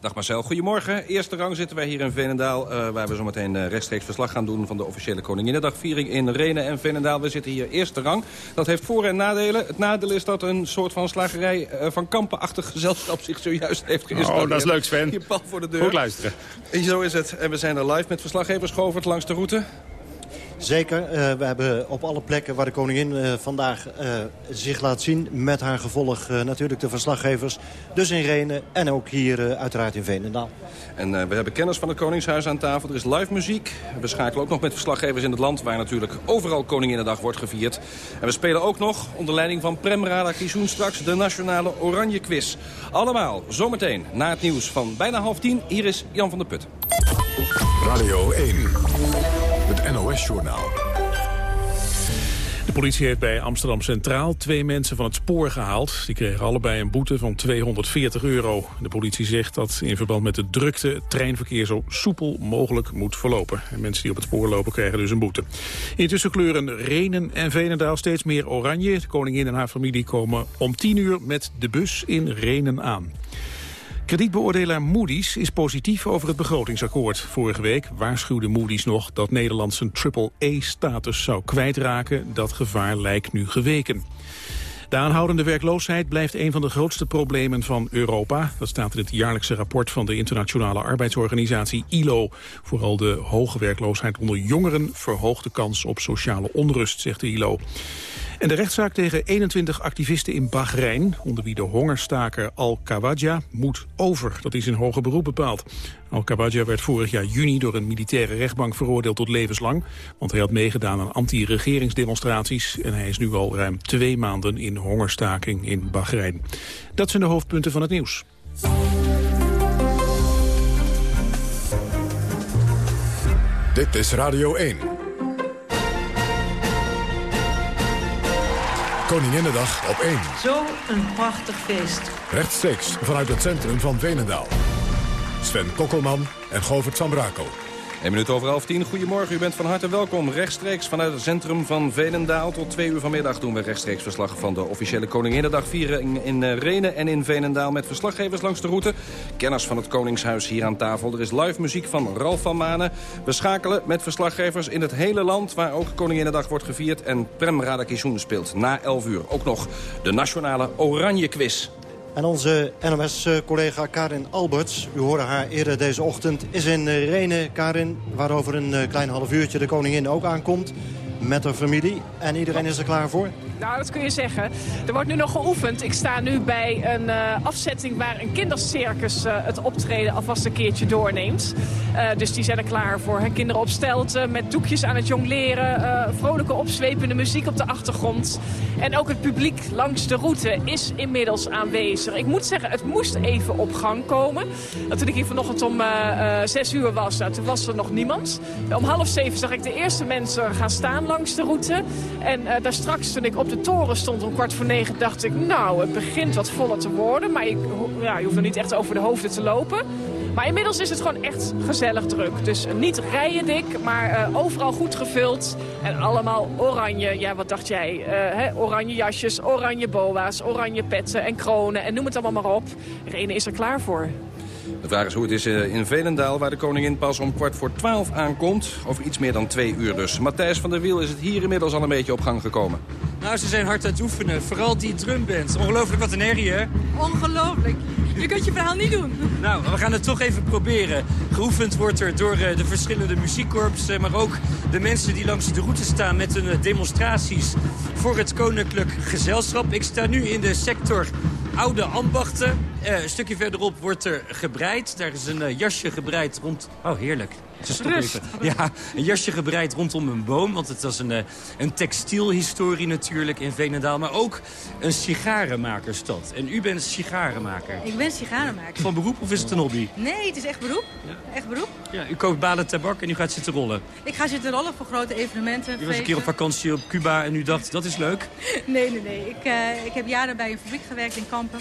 Dag Marcel, goedemorgen. Eerste rang zitten wij hier in Veenendaal... Uh, waar we zo meteen uh, rechtstreeks verslag gaan doen... van de officiële Koninginnedagviering in Renen en Veenendaal. We zitten hier eerste rang. Dat heeft voor- en nadelen. Het nadeel is dat een soort van slagerij uh, van kampenachtig gezelschap... zich zojuist heeft geïnstalleerd. Oh, dat is leuk Sven. Hier pal voor de deur. Goed luisteren. En zo is het. En we zijn er live met verslaggevers Govert langs de route. Zeker. Uh, we hebben op alle plekken waar de koningin uh, vandaag uh, zich laat zien... met haar gevolg natuurlijk de verslaggevers. Dus in Renen en ook hier uiteraard in Veenendaal. En we hebben kennis van het Koningshuis aan tafel. Er is live muziek. We schakelen ook nog met verslaggevers in het land... waar natuurlijk overal Koninginnedag wordt gevierd. En we spelen ook nog onder leiding van Prem Radakishun straks... de Nationale Oranje Quiz. Allemaal zometeen na het nieuws van bijna half tien. Hier is Jan van der Put. Radio 1. Het NOS-journaal. De politie heeft bij Amsterdam Centraal twee mensen van het spoor gehaald. Die kregen allebei een boete van 240 euro. De politie zegt dat in verband met de drukte het treinverkeer zo soepel mogelijk moet verlopen. En mensen die op het spoor lopen krijgen dus een boete. Intussen kleuren Renen en Venendaal steeds meer oranje. De koningin en haar familie komen om 10 uur met de bus in Renen aan. Kredietbeoordelaar Moody's is positief over het begrotingsakkoord. Vorige week waarschuwde Moody's nog dat Nederland zijn triple-A-status zou kwijtraken. Dat gevaar lijkt nu geweken. De aanhoudende werkloosheid blijft een van de grootste problemen van Europa. Dat staat in het jaarlijkse rapport van de internationale arbeidsorganisatie ILO. Vooral de hoge werkloosheid onder jongeren verhoogt de kans op sociale onrust, zegt de ILO. En de rechtszaak tegen 21 activisten in Bahrein... onder wie de hongerstaker Al-Kawadja, moet over. Dat is in hoger beroep bepaald. Al-Kawadja werd vorig jaar juni door een militaire rechtbank veroordeeld tot levenslang. Want hij had meegedaan aan anti-regeringsdemonstraties... en hij is nu al ruim twee maanden in hongerstaking in Bahrein. Dat zijn de hoofdpunten van het nieuws. Dit is Radio 1. Koninginnedag op 1. Zo een prachtig feest. Rechtstreeks vanuit het centrum van Venendaal. Sven Kokkelman en Govert van Brakel. 1 minuut over half tien. Goedemorgen, u bent van harte welkom. Rechtstreeks vanuit het centrum van Veenendaal. Tot twee uur vanmiddag doen we rechtstreeks verslag van de officiële Koninginnedagviering in eh, Renen en in Veenendaal. Met verslaggevers langs de route. Kenners van het Koningshuis hier aan tafel. Er is live muziek van Ralf van Manen. We schakelen met verslaggevers in het hele land waar ook Koninginnedag wordt gevierd. En Prem Radakishun speelt na 11 uur ook nog de nationale Oranje Quiz. En onze NOS-collega Karin Alberts, u hoorde haar eerder deze ochtend... is in Renen, Karin, waar over een eh, klein half uurtje de koningin ook aankomt... met haar familie. En iedereen is er klaar voor? Nou, dat kun je zeggen. Er wordt nu nog geoefend. Ik sta nu bij een uh, afzetting waar een kindercircus uh, het optreden alvast een keertje doorneemt. Uh, dus die zijn er klaar voor. Hè? Kinderen op stelten, met doekjes aan het jongleren. vrolijke opzwepende muziek op de achtergrond. En ook het publiek langs de route is inmiddels aanwezig. Ik moet zeggen, het moest even op gang komen. Dat toen ik hier vanochtend om zes uur was, nou, toen was er nog niemand. Om half zeven zag ik de eerste mensen gaan staan langs de route. En daar straks, toen ik op de toren stond om kwart voor negen, dacht ik... nou, het begint wat voller te worden. Maar je, ja, je hoeft er niet echt over de hoofden te lopen. Maar inmiddels is het gewoon echt gezellig druk. Dus niet rijen dik, maar uh, overal goed gevuld. En allemaal oranje. Ja, wat dacht jij? Uh, hè? Oranje jasjes, oranje boa's, oranje petten en kronen. En noem het allemaal maar op. Rene is er klaar voor. De vraag is hoe het is eh, in Velendaal, waar de koningin pas om kwart voor twaalf aankomt. Over iets meer dan twee uur dus. Matthijs van der Wiel is het hier inmiddels al een beetje op gang gekomen. Nou, ze zijn hard aan het oefenen. Vooral die drumband. Ongelooflijk wat een herrie, hè? Ongelooflijk. Je kunt je verhaal niet doen. Nou, we gaan het toch even proberen. Geoefend wordt er door eh, de verschillende muziekkorps... maar ook de mensen die langs de route staan met hun demonstraties... voor het Koninklijk Gezelschap. Ik sta nu in de sector oude ambachten. Een stukje verderop wordt er gebreid. Daar is een jasje gebreid rond... Oh, heerlijk. Rust. Ja, een jasje gebreid rondom een boom. Want het was een, uh, een textielhistorie natuurlijk in Venendaal. Maar ook een sigarenmakerstad. En u bent sigarenmaker. Ik ben sigarenmaker. Van beroep of is het een hobby? Nee, het is echt beroep. Ja. Echt beroep. Ja, u koopt balen tabak en u gaat zitten rollen. Ik ga zitten rollen voor grote evenementen. U was een keer op vakantie op Cuba en u dacht, dat is leuk? *laughs* Nee, nee, nee. Ik, uh, ik heb jaren bij een fabriek gewerkt in Kampen.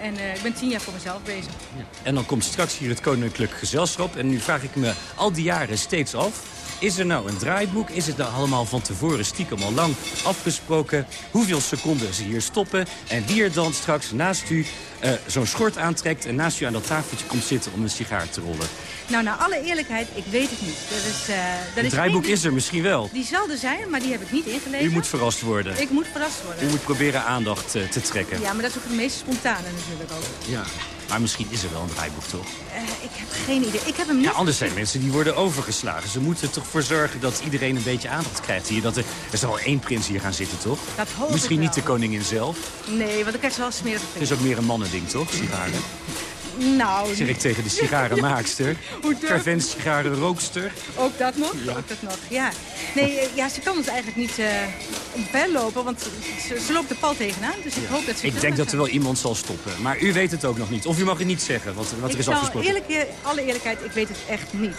En uh, ik ben tien jaar voor mezelf bezig. Ja. En dan komt straks hier het Koninklijk Gezelschap. En nu vraag ik me al die jaren steeds af... Is er nou een draaiboek? Is het nou allemaal van tevoren stiekem al lang afgesproken? Hoeveel seconden ze hier stoppen? En wie er dan straks naast u uh, zo'n schort aantrekt... en naast u aan dat tafeltje komt zitten om een sigaar te rollen? Nou, naar alle eerlijkheid, ik weet het niet. Dat is, uh, dat het draaiboek is, is er misschien wel. Die zal er zijn, maar die heb ik niet ingelezen. U moet verrast worden. Ik moet verrast worden. U moet proberen aandacht uh, te trekken. Ja, maar dat is ook het meest spontane natuurlijk ook. Ja. Maar misschien is er wel een draaiboek, toch? Uh, ik heb geen idee. Ik heb hem niet... Ja, anders zijn mensen die worden overgeslagen. Ze moeten er toch voor zorgen dat iedereen een beetje aandacht krijgt hier. Dat er, er zal wel één prins hier gaan zitten, toch? Dat hoop Misschien ik niet de koningin zelf. Nee, want dan krijgt ze wel smerig Het is ook meer een mannending, toch, sigaren? Nou... Zeg ik tegen de sigarenmaakster. *laughs* Vervent sigarenrookster. Ook dat nog? Ja. Ook dat nog, ja. Nee, eh, ja, ze kan ons eigenlijk niet uh, lopen, want ze, ze, loopt de pal tegenaan. Dus ik hoop dat ze... Ik denk dat er wel iemand zal stoppen. Maar u weet het ook nog niet. Of u mag het niet zeggen, wat, wat er is afgesproken. Eerlijk, alle eerlijkheid, ik weet het echt niet.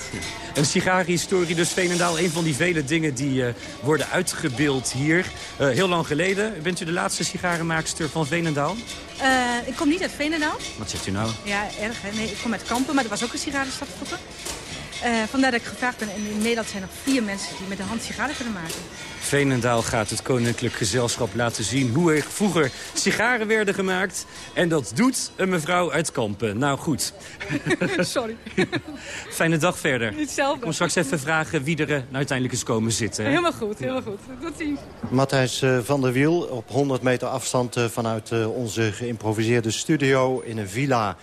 Een sigarenhistorie, dus Veenendaal. Een van die vele dingen die uh, worden uitgebeeld hier. Uh, heel lang geleden. Bent u de laatste sigarenmaakster van Veenendaal? Uh, ik kom niet uit Veenendaal. Wat zegt u nou? Ja, erg. Hè? Nee, ik kom uit Kampen, maar er was ook een sigarenstad vroeger. Uh, vandaar dat ik gevraagd ben. En in Nederland zijn er vier mensen die met de hand sigaren kunnen maken. Veenendaal gaat het Koninklijk Gezelschap laten zien hoe er vroeger sigaren werden gemaakt. En dat doet een mevrouw uit Kampen. Nou goed. *laughs* Sorry. *laughs* Fijne dag verder. Hetzelfde. Ik kom straks even vragen wie er nou uiteindelijk is komen zitten. Hè? Helemaal goed, helemaal goed. Tot ziens. Matthijs van der Wiel op 100 meter afstand vanuit onze geïmproviseerde studio in een villa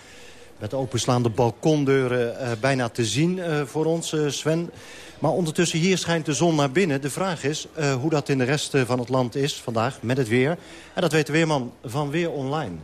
met openslaande balkondeuren uh, bijna te zien uh, voor ons, uh, Sven. Maar ondertussen hier schijnt de zon naar binnen. De vraag is hoe dat in de rest van het land is vandaag met het weer. En dat weet de weerman van Weer Online.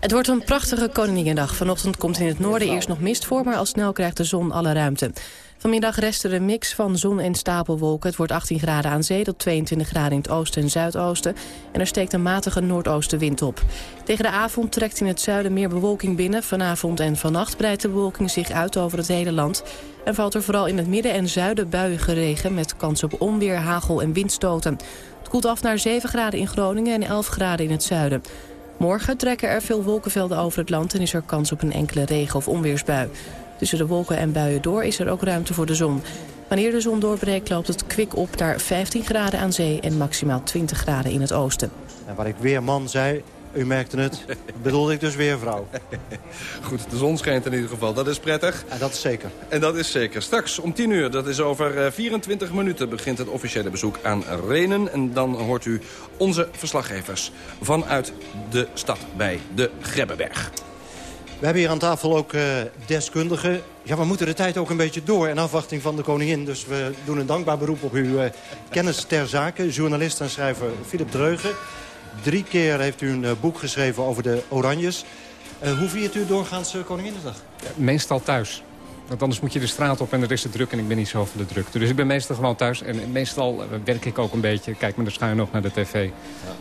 Het wordt een prachtige Koninginnedag. Vanochtend komt in het noorden eerst nog mist voor... maar al snel krijgt de zon alle ruimte. Vanmiddag rest er een mix van zon en stapelwolken. Het wordt 18 graden aan zee tot 22 graden in het oosten en zuidoosten. En er steekt een matige noordoostenwind op. Tegen de avond trekt in het zuiden meer bewolking binnen. Vanavond en vannacht breidt de bewolking zich uit over het hele land. En valt er vooral in het midden en zuiden buiige regen... met kans op onweer, hagel en windstoten. Het koelt af naar 7 graden in Groningen en 11 graden in het zuiden. Morgen trekken er veel wolkenvelden over het land... en is er kans op een enkele regen- of onweersbui. Tussen de wolken en buien door is er ook ruimte voor de zon. Wanneer de zon doorbreekt loopt het kwik op naar 15 graden aan zee... en maximaal 20 graden in het oosten. En wat ik weer man zei, u merkte het, *laughs* bedoelde ik dus weer vrouw. Goed, de zon schijnt in ieder geval. Dat is prettig. En dat is zeker. En dat is zeker. Straks om 10 uur, dat is over 24 minuten... begint het officiële bezoek aan Renen. En dan hoort u onze verslaggevers vanuit de stad bij de Grebbeberg. We hebben hier aan tafel ook uh, deskundigen. Ja, we moeten de tijd ook een beetje door in afwachting van de koningin. Dus we doen een dankbaar beroep op uw uh, kennis ter zake. Journalist en schrijver Philip Dreugen. Drie keer heeft u een uh, boek geschreven over de Oranjes. hoe viert u doorgaans Koninginnedag? Ja, meestal thuis. Want anders moet je de straat op en er is het druk en ik ben niet zo van de drukte. Dus ik ben meestal gewoon thuis en meestal werk ik ook een beetje. Kijk me de schuin op naar de tv, ja.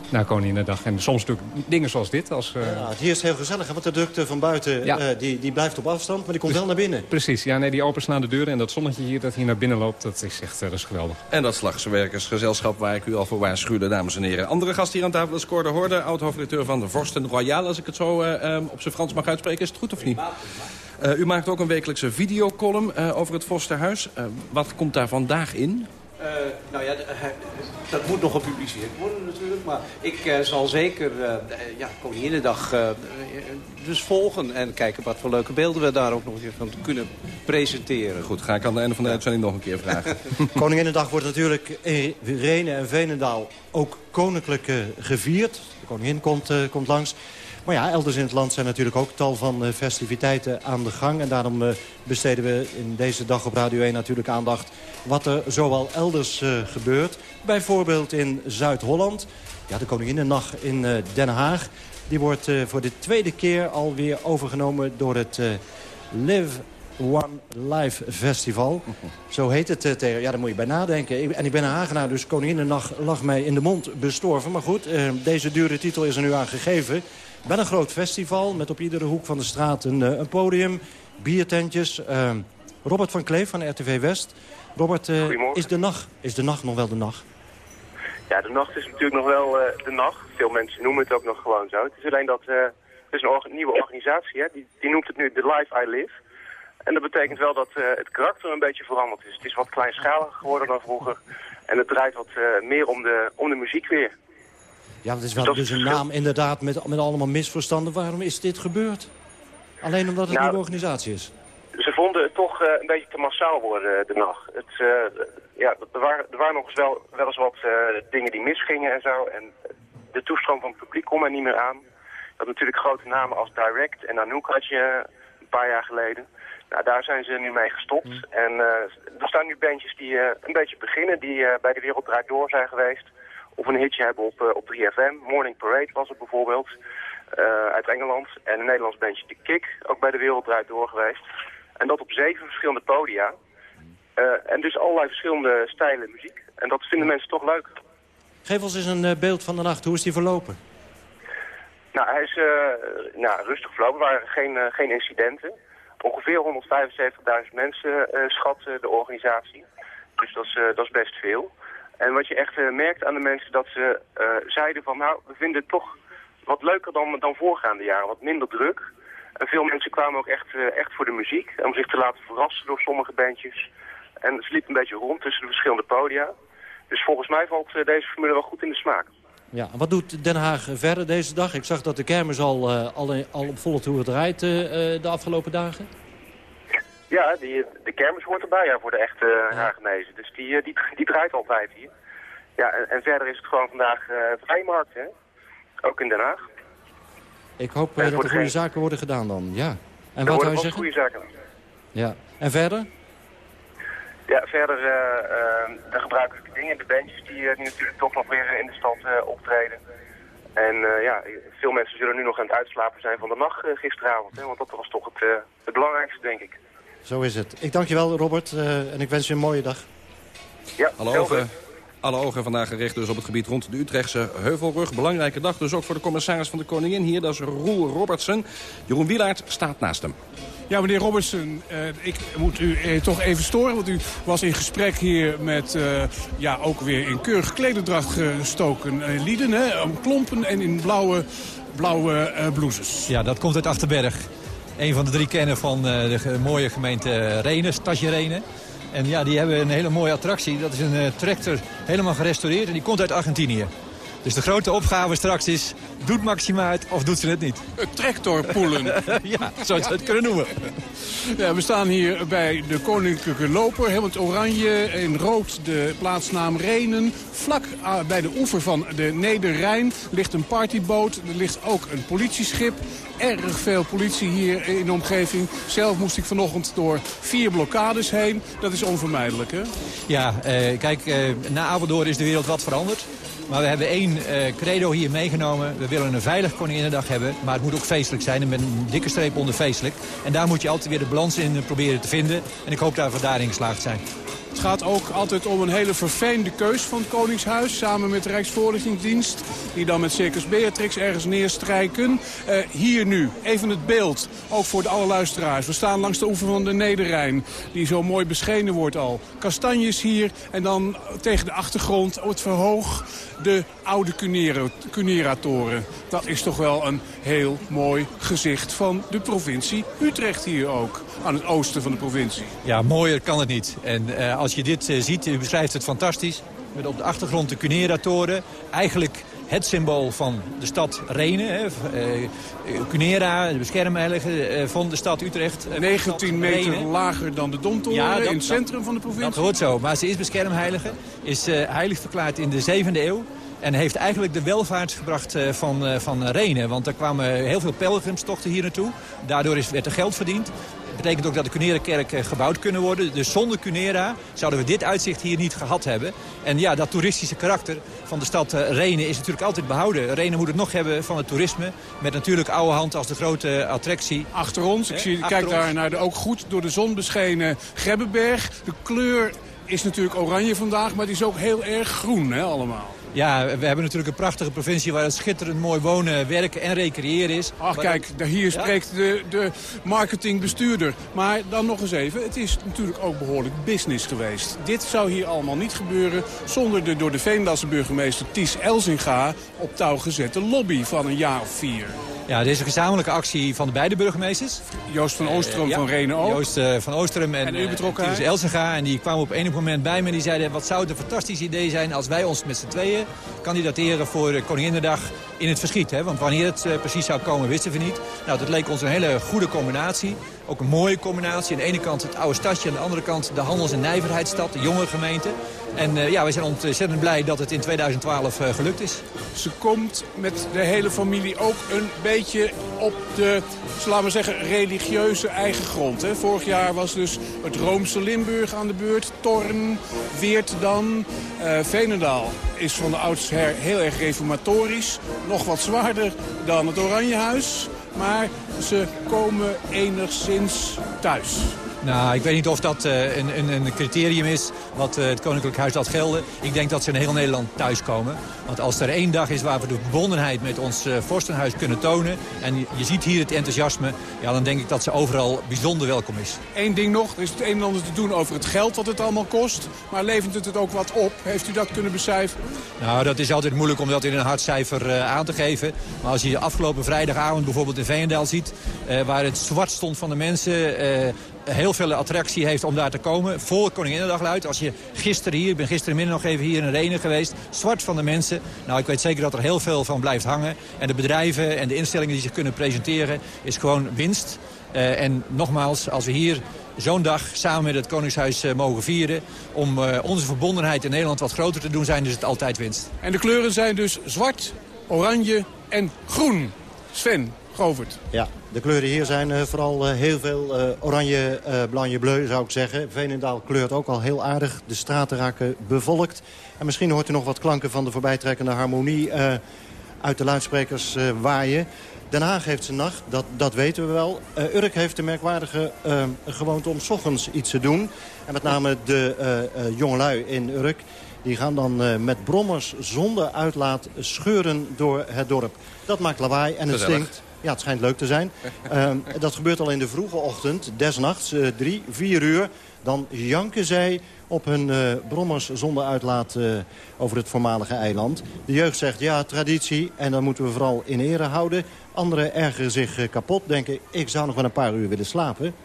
naar Koninginnedag. En soms doe ik dingen zoals dit. Als, uh... ja, hier is het heel gezellig, want de drukte van buiten ja. uh, die, die blijft op afstand, maar die komt wel naar binnen. Precies, ja, nee, die openslaande deuren en dat zonnetje hier dat hier naar binnen loopt, dat is echt uh, dat is geweldig. En dat slagswerkersgezelschap waar ik u al voor waarschuwde, dames en heren. Andere gast hier aan tafel is Cor de Hoorde, oud-hoofdredacteur van de Vorsten Royal. Als ik het zo um, op zijn Frans mag uitspreken, is het goed of niet? Uh, u maakt ook een wekelijkse videocolumn uh, over het Vosterhuis. Uh, wat komt daar vandaag in? nou ja, dat moet nog gepubliceerd worden natuurlijk. Maar ik zal zeker ja, Koninginnedag dus volgen. En kijken wat voor leuke beelden we daar ook nog eens van kunnen presenteren. Goed, ga ik aan het einde van de uitzending nog een keer vragen. *laughs* Koninginnedag wordt natuurlijk in Renen en Venendaal ook koninklijk gevierd. Koningin komt, komt langs. Maar ja, elders in het land zijn natuurlijk ook tal van uh, festiviteiten aan de gang. En daarom uh, besteden we in deze dag op Radio 1 natuurlijk aandacht... wat er zoal elders gebeurt. Bijvoorbeeld in Zuid-Holland. Ja, de Koninginnennacht in Den Haag. Die wordt voor de tweede keer alweer overgenomen door het Live One Live Festival. Zo heet het tegen. Ja, daar moet je bij nadenken. En ik ben een Hagenaar, dus Koninginnennacht lag mij in de mond bestorven. Maar goed, deze dure titel is er nu aan gegeven... Wel een groot festival met op iedere hoek van de straat een, een podium, biertentjes. Robert van Kleef van RTV West. Robert, is, de nacht, is de nacht nog wel de nacht? Ja, de nacht is natuurlijk nog wel uh, de nacht. Veel mensen noemen het ook nog gewoon zo. Het is alleen dat het is een nieuwe organisatie, hè? Die, die noemt het nu The Life I Live. En dat betekent wel dat het karakter een beetje veranderd is. Het is wat kleinschaliger geworden dan vroeger. En het draait wat meer om de, om de muziek weer. Ja, het is wel dus een naam inderdaad met, met allemaal misverstanden. Waarom is dit gebeurd? Alleen omdat het nou, een nieuwe organisatie is? Ze vonden het toch uh, een beetje te massaal worden, de nacht. Het, uh, ja, er, waren, er waren nog eens wel, wel eens wat uh, dingen die misgingen en zo. En de toestroom van het publiek kon er niet meer aan. Dat natuurlijk grote namen als Direct en Anouk had je een paar jaar geleden. Nou, daar zijn ze nu mee gestopt. Mm. En er staan nu bandjes die een beetje beginnen, die bij de Wereld Draait Door zijn geweest of een hitje hebben op, op 3FM. Morning Parade was het bijvoorbeeld. uit Engeland. En een Nederlands bandje De Kick, ook bij de Wereld Draait Door geweest. En dat op zeven verschillende podia. en dus allerlei verschillende stijlen muziek. En dat vinden mensen toch leuk. Geef ons eens een beeld van de nacht. Hoe is die verlopen? Nou, hij is nou, rustig verlopen. Er waren geen, geen incidenten. Ongeveer 175.000 mensen schat de organisatie. Dus dat is, dat is best veel. En wat je echt uh, merkt aan de mensen dat ze zeiden van nou, we vinden het toch wat leuker dan, dan voorgaande jaren, wat minder druk. En veel mensen kwamen ook echt, echt voor de muziek, om zich te laten verrassen door sommige bandjes. En ze liepen een beetje rond tussen de verschillende podia. Dus volgens mij valt deze formule wel goed in de smaak. Ja, wat doet Den Haag verder deze dag? Ik zag dat de kermis al, al, al op volle toer draait de afgelopen dagen. Ja, die, de kermis hoort erbij ja, voor de echte Hagenezen. Dus die, die, die draait altijd hier. Ja, en, en verder is het gewoon vandaag vrijmarkt, hè? Ook in Den Haag. Ik hoop dat er goede zaken worden gedaan dan, ja. En er wat wou je zeggen? goede zaken. Ja. En verder? Ja, verder uh, de gebruikelijke dingen, de bandjes die, die natuurlijk toch nog weer in de stad optreden. En ja, veel mensen zullen nu nog aan het uitslapen zijn van de nacht gisteravond, hè, want dat was toch het, het belangrijkste, denk ik. Zo is het. Ik dank je wel, Robert, en ik wens je een mooie dag. Ja, Alle ogen, alle ogen vandaag gericht dus op het gebied rond de Utrechtse Heuvelrug. Belangrijke dag dus ook voor de commissaris van de Koningin hier. Dat is Roel Robertson. Jeroen Wielaert staat naast hem. Ja, meneer Robertson, uh, ik moet u eh, toch even storen. Want u was in gesprek hier met uh, ja, ook weer in keurig klederdracht gestoken lieden. Hè, om klompen en in blauwe, blauwe blouses. Ja, dat komt uit Achterberg. Een van de drie kennen van de mooie gemeente Renen, stadje. En ja, die hebben een hele mooie attractie. Dat is een tractor helemaal gerestaureerd en die komt uit Argentinië. Dus de grote opgave straks is, doet Maxima het of doet ze het niet? Het tractorpoelen. *laughs* ja, zou je het kunnen noemen. Ja, we staan hier bij de Koninklijke Loper. Helemaal oranje in rood de plaatsnaam Renen. Vlak bij de oever van de Nederrijn ligt een partyboot. Er ligt ook een politieschip erg veel politie hier in de omgeving. Zelf moest ik vanochtend door vier blokkades heen. Dat is onvermijdelijk, hè? Ja, eh, kijk, eh, na Apeldoorn is de wereld wat veranderd. Maar we hebben één eh, credo hier meegenomen. We willen een veilig Koninginnedag hebben, maar het moet ook feestelijk zijn. En met een dikke streep onder feestelijk. En daar moet je altijd weer de balans in proberen te vinden. En ik hoop dat we daarin geslaagd zijn. Het gaat ook altijd om een hele verfijnde keus van het Koningshuis... samen met de Rijksvoorlichtingsdienst... die dan met Circus Beatrix ergens neerstrijken. Uh, hier nu, even het beeld, ook voor de alle luisteraars. We staan langs de oever van de Nederrijn, die zo mooi beschenen wordt al. Kastanjes hier en dan tegen de achtergrond, het verhoog... de oude Cunera-toren. Dat is toch wel een heel mooi gezicht van de provincie Utrecht hier ook. Aan het oosten van de provincie. Ja, mooier kan het niet. En uh, als je dit uh, ziet, u beschrijft het fantastisch. Met op de achtergrond de Cunera-toren. Eigenlijk het symbool van de stad Renen. Hè. Uh, Cunera, de beschermheilige van de stad Utrecht. 19 meter Renen. lager dan de Domtoren ja, in het centrum van de provincie. Dat hoort zo, maar ze is beschermheilige. Is heilig verklaard in de 7e eeuw. En heeft eigenlijk de welvaart gebracht van, van Renen. Want er kwamen heel veel pelgrimstochten hier naartoe. Daardoor is, werd er geld verdiend. Dat betekent ook dat de Cunera-kerk gebouwd kunnen worden. Dus zonder Cunera zouden we dit uitzicht hier niet gehad hebben. En ja, dat toeristische karakter van de stad Renen is natuurlijk altijd behouden. Renen moet het nog hebben van het toerisme. Met natuurlijk oude hand als de grote attractie. Achter ons, ik zie, kijk daar naar de ook goed door de zon beschenen Grebbeberg. De kleur is natuurlijk oranje vandaag, maar het is ook heel erg groen hè, allemaal. Ja, we hebben natuurlijk een prachtige provincie waar het schitterend mooi wonen, werken en recreëren is. Ach kijk, hier spreekt ja? de, de marketingbestuurder. Maar dan nog eens even, het is natuurlijk ook behoorlijk business geweest. Dit zou hier allemaal niet gebeuren zonder de door de Veendalse burgemeester Ties Elzinga op touw gezette lobby van een jaar of vier. Ja, dit is een gezamenlijke actie van de beide burgemeesters. Joost van Oostrum uh, ja, van Renen ook. Joost uh, van Oostrum en, en u betrokken. Uh, Elsenga. En die kwamen op enig moment bij me en die zeiden... wat zou het een fantastisch idee zijn als wij ons met z'n tweeën kandidateren voor Koninginnedag in het verschiet. Hè? Want wanneer het precies zou komen, wisten we niet. Nou, dat leek ons een hele goede combinatie. Ook een mooie combinatie. Aan de ene kant het oude stadje, aan de andere kant de handels- en nijverheidsstad, de jonge gemeente. En ja, we zijn ontzettend blij dat het in 2012 gelukt is. Ze komt met de hele familie ook een beetje op de, laten we zeggen, religieuze eigen grond. Hè? Vorig jaar was dus het Roomse Limburg aan de beurt. Torn, Weert dan. Uh, Veenendaal is van de oudsher heel erg reformatorisch. Nog wat zwaarder dan het Oranjehuis. Maar ze komen enigszins thuis. Nou, ik weet niet of dat uh, een, een, een, criterium is wat uh, het Koninklijk Huis laat gelden. Ik denk dat ze in heel Nederland thuiskomen. Want als er één dag is waar we de verbondenheid met ons uh, vorstenhuis kunnen tonen... en je, ziet hier het enthousiasme, ja, dan denk ik dat ze overal bijzonder welkom is. Eén ding nog, er is het een en ander te doen over het geld wat het allemaal kost. Maar levert het het ook wat op? Heeft u dat kunnen becijferen? Nou, dat is altijd moeilijk om dat in een hardcijfer aan te geven. Maar als je afgelopen vrijdagavond bijvoorbeeld in Veenendaal ziet... waar het zwart stond van de mensen heel veel attractie heeft om daar te komen. Voor Koninginnedag luidt. Als je gisteren hier, ik ben gisterenmiddag nog even hier in Renen geweest. Zwart van de mensen. Nou, ik weet zeker dat er heel veel van blijft hangen. En de bedrijven en de instellingen die zich kunnen presenteren is gewoon winst. Uh, en nogmaals, als we hier zo'n dag samen met het Koningshuis uh, mogen vieren... om uh, onze verbondenheid in Nederland wat groter te doen zijn, is het altijd winst. En de kleuren zijn dus zwart, oranje en groen. Sven, Govert. Ja, de kleuren hier zijn uh, vooral uh, heel veel uh, oranje, blanje, bleu zou ik zeggen. Veenendaal kleurt ook al heel aardig. De straten raken bevolkt. En misschien hoort u nog wat klanken van de voorbijtrekkende harmonie uit de luidsprekers waaien. Den Haag heeft zijn nacht, dat, dat weten we wel. Urk heeft de merkwaardige gewoonte om s ochtends iets te doen. En met name de jongelui in Urk... Die gaan dan met brommers zonder uitlaat scheuren door het dorp. Dat maakt lawaai en het stinkt. Ja, het schijnt leuk te zijn. uh, *laughs* dat gebeurt al in de vroege ochtend, desnachts, uh, drie, vier uur. Dan janken zij op hun uh, brommers zonder uitlaat uh, over het voormalige eiland. De jeugd zegt ja, traditie, en dan moeten we vooral in ere houden. Anderen ergeren zich kapot, denken ik zou nog wel een paar uur willen slapen.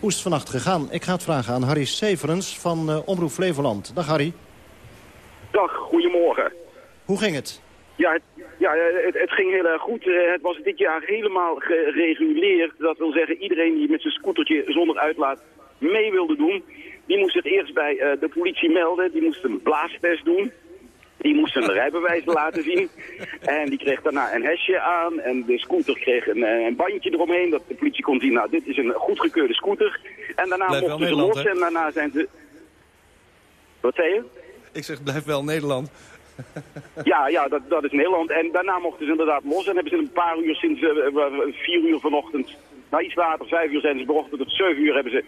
Hoe is het vannacht gegaan? Ik ga het vragen aan Harry Severens van Omroep Flevoland. Dag Harry. Dag, goedemorgen. Hoe ging het? Ja, het, ja het, het, ging heel erg goed. Eh, het was dit jaar helemaal gereguleerd. Dat wil zeggen, iedereen die met zijn scootertje zonder uitlaat mee wilde doen... die moest zich eerst bij uh, de politie melden. Die moest een blaastest doen. Die moest een *laughs* rijbewijs laten zien. En die kreeg daarna een hesje aan. En de scooter kreeg een, eh, een, bandje eromheen. Dat de politie kon zien, nou, dit is een goedgekeurde scooter. En daarna blijf mochten ze los. En daarna zijn ze... Wat zei je? Ik zeg, blijf wel Nederland. *laughs* Ja, ja dat, dat is Nederland. En daarna mochten ze inderdaad los. En hebben ze een paar uur sinds uh, vier uur vanochtend, nou iets later, vijf uur zijn ze begonnen tot zeven uur hebben ze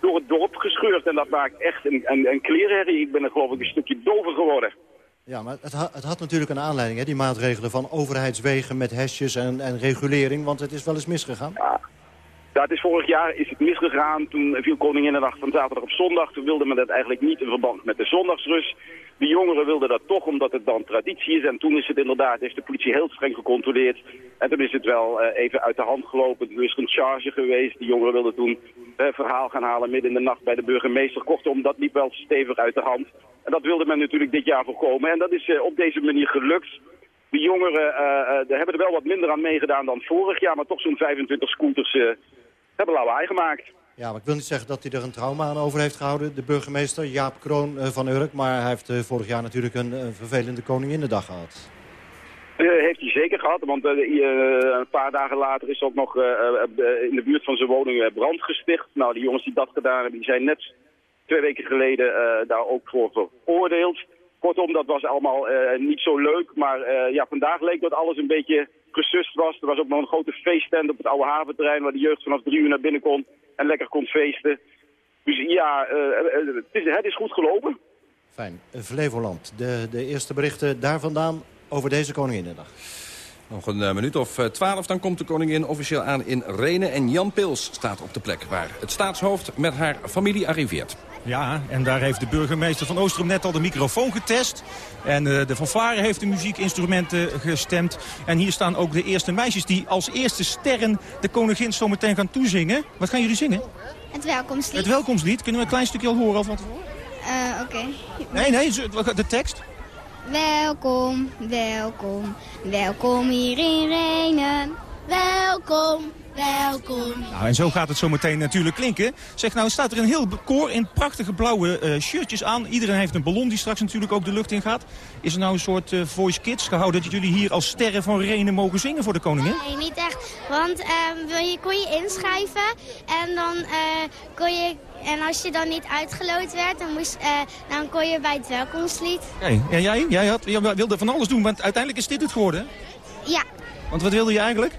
door het dorp gescheurd. En dat maakt echt een, een, een kleerherrie. Ik ben er geloof ik een stukje dover geworden. Ja, maar het, ha het had natuurlijk een aanleiding, hè, die maatregelen van overheidswegen met hesjes en, en regulering. Want het is wel eens misgegaan. Ja. Dat is vorig jaar is het misgegaan. Toen viel Koninginnedag van zaterdag op zondag. Toen wilde men dat eigenlijk niet in verband met de zondagsrust. De jongeren wilden dat toch, omdat het dan traditie is. En toen is het inderdaad, heeft de politie heel streng gecontroleerd. En toen is het wel uh, even uit de hand gelopen. Toen is er een charge geweest. De jongeren wilden toen uh, verhaal gaan halen midden in de nacht bij de burgemeester. Kortom, dat liep wel stevig uit de hand. En dat wilde men natuurlijk dit jaar voorkomen. En dat is uh, op deze manier gelukt. De jongeren hebben er wel wat minder aan meegedaan dan vorig jaar. Maar toch zo'n 25 scooters hebben lawaai gemaakt. Ja, maar ik wil niet zeggen dat hij er een trauma aan over heeft gehouden. De burgemeester Jaap Kroon uh, van Urk. Maar hij heeft uh, vorig jaar natuurlijk een, een vervelende Koninginnedag gehad. Uh, heeft hij zeker gehad, want een paar dagen later is ook nog in de buurt van zijn woning brand gesticht. Nou, die jongens die dat gedaan hebben, die zijn net twee weken geleden daar ook voor veroordeeld. Kortom, dat was allemaal niet zo leuk, maar ja, vandaag leek dat alles een beetje gesust was. Er was ook nog een grote feesttent op het oude haventerrein waar de jeugd vanaf drie uur naar binnen kon en lekker kon feesten. Dus ja, uh, het, is, het is goed gelopen. Fijn. Flevoland, de, de eerste berichten daar vandaan over deze Koninginnedag. Nog een uh, minuut of twaalf, dan komt de koningin officieel aan in Renen. En Jan Pils staat op de plek waar het staatshoofd met haar familie arriveert. Ja, en daar heeft de burgemeester van Oostrum net al de microfoon getest. En uh, de fanfare heeft de muziekinstrumenten gestemd. En hier staan ook de eerste meisjes die als eerste sterren de koningin zometeen gaan toezingen. Wat gaan jullie zingen? Het welkomstlied. Het welkomstlied. Kunnen we een klein stukje al horen van tevoren? Uh, Oké. Okay. Nee, nee, de tekst. Welkom, welkom, welkom hier in Renen. Welkom, welkom. Nou, en zo gaat het zo meteen natuurlijk klinken. Zeg, nou staat er een heel koor in prachtige blauwe eh, shirtjes aan. Iedereen heeft een ballon die straks natuurlijk ook de lucht in gaat. Is er nou een soort eh, voice kids gehouden dat jullie hier als sterren van Renen mogen zingen voor de koningin? Nee, niet echt. Want wil je, kon je inschrijven en dan eh, kon je... En als je dan niet uitgeloot werd, dan, moest, dan kon je bij het welkomstlied. Oké, en jij? Jij, had, jij wilde van alles doen, want uiteindelijk is dit het geworden. Ja, Want wat wilde je eigenlijk?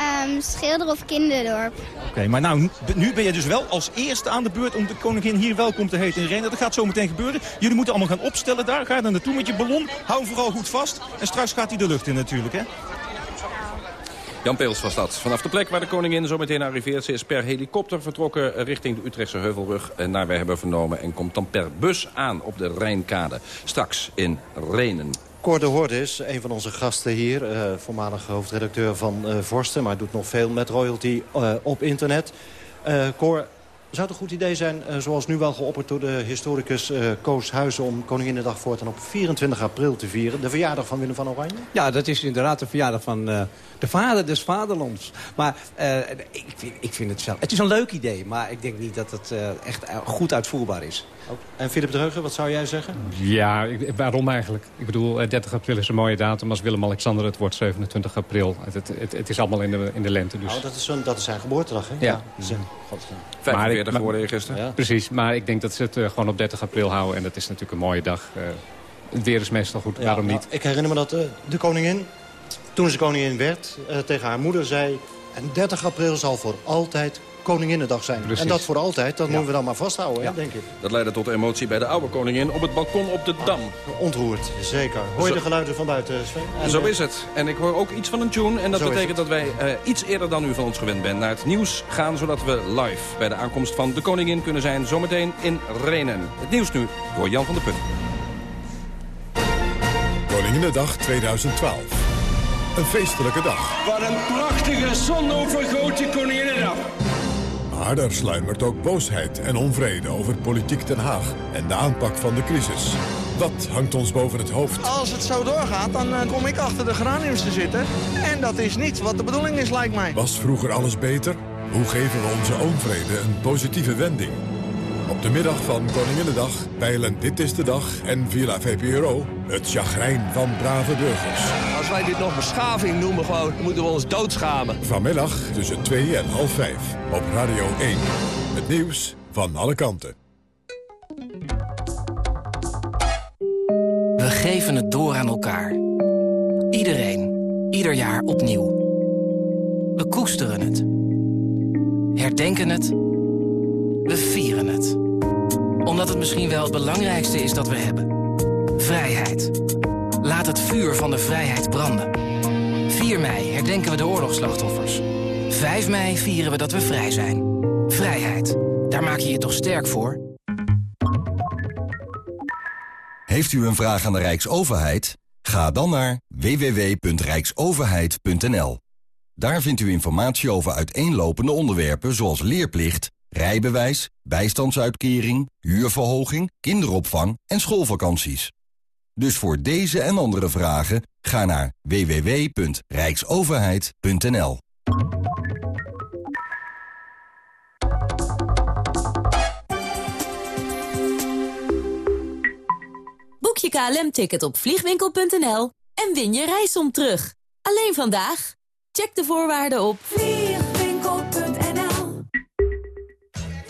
Ehm, schilder of kinderdorp. Oké, maar nou, nu ben je dus wel als eerste aan de beurt om de koningin hier welkom te heten in Renen. Dat gaat zo meteen gebeuren. Jullie moeten allemaal gaan opstellen daar. Ga er naartoe met je ballon. Hou hem vooral goed vast. En straks gaat hij de lucht in natuurlijk, hè? Jan Peels was dat. Vanaf de plek waar de koningin zo meteen arriveert. Ze is per helikopter vertrokken richting de Utrechtse Heuvelrug. En naar wij hebben vernomen. En komt dan per bus aan op de Rijnkade. Straks in Renen. Cor de Hoorde is een van onze gasten hier. eh, voormalig hoofdredacteur van eh, Vorsten. Maar doet nog veel met royalty eh, op internet. Cor, zou het een goed idee zijn, zoals nu wel geopperd door de historicus Koos Huizen... om Koninginnedag voortaan op 24 april te vieren? De verjaardag van Willem van Oranje? Ja, dat is inderdaad de verjaardag van de vader des vaderlands. Maar ik, vind, ik vind het zelf... Het is een leuk idee, maar ik denk niet dat het echt goed uitvoerbaar is. En Philip Dreugen, wat zou jij zeggen? Ja, ik- waarom eigenlijk? Ik bedoel, eh, 30 april is een mooie datum. Als Willem-Alexander het wordt 27 april. Het, het, het, het is allemaal in de, in de lente. Dus. Nou, dat is, een, dat is zijn geboortedag, hè? Ja. Zijn, godsnaam. 45 geworden gisteren. Precies, maar ik denk dat ze het eh, gewoon op 30 april houden. En dat is natuurlijk een mooie dag. Eh, het weer is meestal goed, Ja, waarom nou, niet? ik herinner me dat eh, de koningin, toen ze koningin werd, eh, tegen haar moeder zei... en 30 april zal voor altijd Koninginnedag zijn. Precies. En dat voor altijd, dat moeten we dan maar vasthouden, hè, denk ik. Dat leidde tot emotie bij de oude koningin op het balkon op de Dam. Ontroerd, zeker. Hoor je Zo- de geluiden van buiten, Sven? En, Zo eh, is het. En ik hoor ook iets van een tune. En dat Zo betekent dat wij eh, iets eerder dan u van ons gewend bent naar het nieuws gaan. Zodat we live bij de aankomst van de koningin kunnen zijn. Zometeen in Renen. Het nieuws nu door Jan van der Putten. Koninginnedag 2012. Een feestelijke dag. Wat een prachtige zonovergoten Koninginnedag. Maar er sluimert ook boosheid en onvrede over politiek Den Haag en de aanpak van de crisis. Wat hangt ons boven het hoofd? Als het zo doorgaat, dan eh, kom ik achter de geraniums te zitten. En dat is niet wat de bedoeling is, lijkt mij. Was vroeger alles beter? Hoe geven we onze onvrede een positieve wending? Op de middag van Koninginnedag peilen Dit is de Dag en Villa VPRO het chagrijn van brave burgers. Als wij dit nog beschaving noemen, gewoon, moeten we ons doodschamen. Vanmiddag tussen 2 en half 5 op Radio 1. Het nieuws van alle kanten. We geven het door aan elkaar. Iedereen, ieder jaar opnieuw. We koesteren het. Herdenken het. We vieren misschien wel het belangrijkste is dat we hebben. Vrijheid. Laat het vuur van de vrijheid branden. 4 mei herdenken we de oorlogsslachtoffers. 5 mei vieren we dat we vrij zijn. Vrijheid. Daar maak je je toch sterk voor? Heeft u een vraag aan de Rijksoverheid? Ga dan naar www.rijksoverheid.nl. Daar vindt u informatie over uiteenlopende onderwerpen zoals leerplicht, rijbewijs, bijstandsuitkering, huurverhoging, kinderopvang en schoolvakanties. Dus voor deze en andere vragen ga naar www.rijksoverheid.nl. Boek je KLM-ticket op vliegwinkel.nl en win je reisom terug. Alleen vandaag. Check de voorwaarden op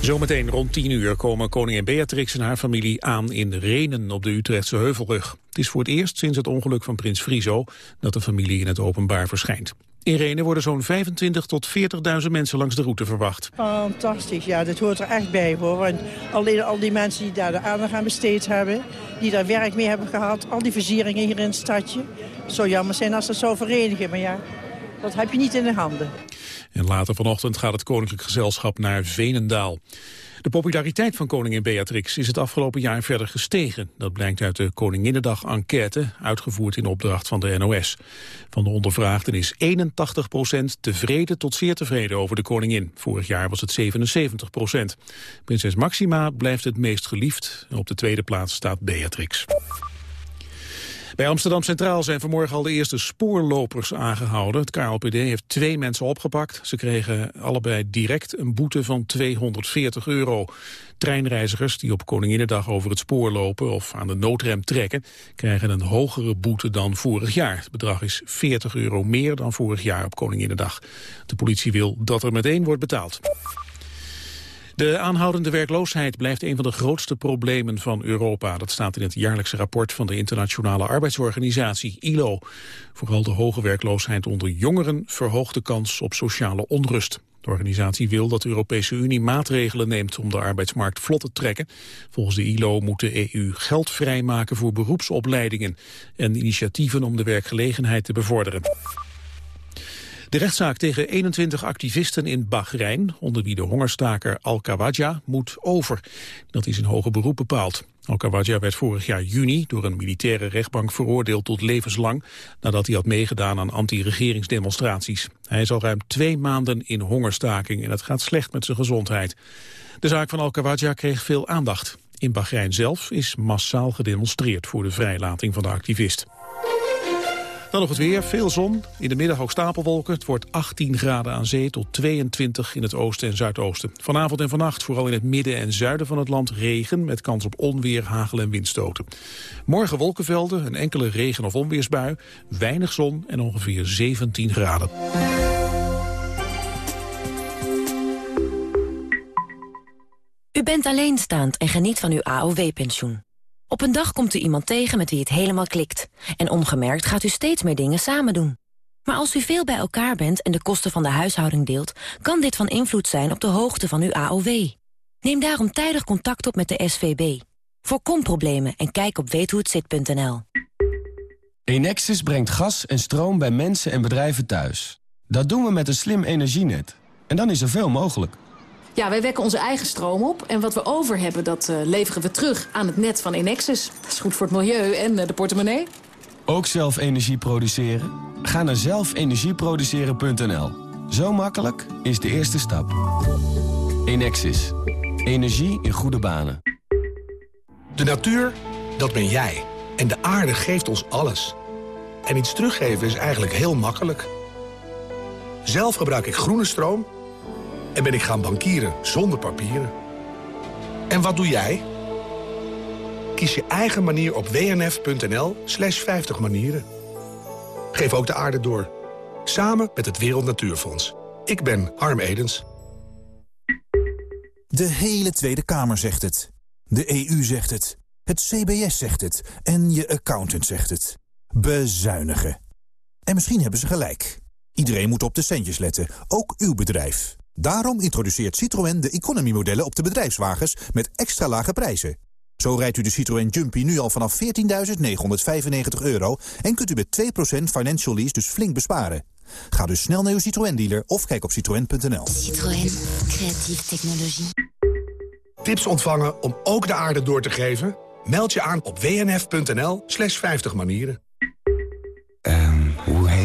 Zometeen rond 10 uur komen koningin Beatrix en haar familie aan in Renen op de Utrechtse Heuvelrug. Het is voor het eerst sinds het ongeluk van prins Friso dat de familie in het openbaar verschijnt. In Renen worden zo'n 25 tot 40.000 mensen langs de route verwacht. Fantastisch, ja, dat hoort er echt bij hoor. Want alleen al die mensen die daar de aandacht aan besteed hebben, die daar werk mee hebben gehad, al die versieringen hier in het stadje. Het zou jammer zijn als dat zou verenigen, maar ja, Dat heb je niet in de handen. En later vanochtend gaat het koninklijk gezelschap naar Venendaal. De populariteit van koningin Beatrix is het afgelopen jaar verder gestegen. Dat blijkt uit de Koninginnedag-enquête, uitgevoerd in opdracht van de NOS. Van de ondervraagden is 81% tevreden tot zeer tevreden over de koningin. Vorig jaar was het 77% Prinses Maxima blijft het meest geliefd. Op de tweede plaats staat Beatrix. Bij Amsterdam Centraal zijn vanmorgen al de eerste spoorlopers aangehouden. Het KLPD heeft twee mensen opgepakt. Ze kregen allebei direct een boete van 240 euro. Treinreizigers die op Koninginnedag over het spoor lopen of aan de noodrem trekken... krijgen een hogere boete dan vorig jaar. Het bedrag is 40 euro meer dan vorig jaar op Koninginnedag. De politie wil dat er meteen wordt betaald. De aanhoudende werkloosheid blijft een van de grootste problemen van Europa. Dat staat in het jaarlijkse rapport van de Internationale Arbeidsorganisatie, ILO. Vooral de hoge werkloosheid onder jongeren verhoogt de kans op sociale onrust. De organisatie wil dat de Europese Unie maatregelen neemt om de arbeidsmarkt vlot te trekken. Volgens de ILO moet de EU geld vrijmaken voor beroepsopleidingen en initiatieven om de werkgelegenheid te bevorderen. De rechtszaak tegen 21 activisten in Bahrein, onder wie de hongerstaker Al-Kawadja, moet over. Dat is in hoger beroep bepaald. Al-Kawadja werd vorig jaar juni door een militaire rechtbank veroordeeld tot levenslang, nadat hij had meegedaan aan anti-regeringsdemonstraties. Hij is al ruim twee maanden in hongerstaking en het gaat slecht met zijn gezondheid. De zaak van Al-Kawadja kreeg veel aandacht. In Bahrein zelf is massaal gedemonstreerd voor de vrijlating van de activist. Dan nog het weer, veel zon, in de middag ook stapelwolken. Het wordt 18 graden aan zee tot 22 in het oosten en zuidoosten. Vanavond en vannacht vooral in het midden en zuiden van het land regen... met kans op onweer, hagel en windstoten. Morgen wolkenvelden, een enkele regen- of onweersbui... weinig zon en ongeveer 17 graden. U bent alleenstaand en geniet van uw AOW-pensioen. Op een dag komt u iemand tegen met wie het helemaal klikt. En ongemerkt gaat u steeds meer dingen samen doen. Maar als u veel bij elkaar bent en de kosten van de huishouding deelt... kan dit van invloed zijn op de hoogte van uw AOW. Neem daarom tijdig contact op met de SVB. Voorkom problemen en kijk op weethohetzit.nl. Enexis brengt gas en stroom bij mensen en bedrijven thuis. Dat doen we met een slim energienet. En dan is er veel mogelijk. Ja, wij wekken onze eigen stroom op. En wat we over hebben, dat uh, leveren we terug aan het net van Enexis. Dat is goed voor het milieu en uh, de portemonnee. Ook zelf energie produceren? Ga naar zelfenergieproduceren.nl. Zo makkelijk is de eerste stap. Enexis. Energie in goede banen. De natuur, dat ben jij. En de aarde geeft ons alles. En iets teruggeven is eigenlijk heel makkelijk. Zelf gebruik ik groene stroom en ben ik gaan bankieren zonder papieren. En wat doe jij? Kies je eigen manier op wnf.nl slash 50 manieren. Geef ook de aarde door. Samen met het Wereld Natuurfonds. Ik ben Harm Edens. De hele Tweede Kamer zegt het. De EU zegt het. Het CBS zegt het. En je accountant zegt het. Bezuinigen. En misschien hebben ze gelijk. Iedereen moet op de centjes letten, ook uw bedrijf. Daarom introduceert Citroën de economy-modellen op de bedrijfswagens met extra lage prijzen. Zo rijdt u de Citroën Jumpy nu al vanaf 14.995 euro... en kunt u met 2% financial lease dus flink besparen. Ga dus snel naar uw Citroën-dealer of kijk op citroën.nl. Citroën. Creatieve technologie. Tips ontvangen om ook de aarde door te geven? Meld je aan op wnf.nl slash 50 manieren. Um,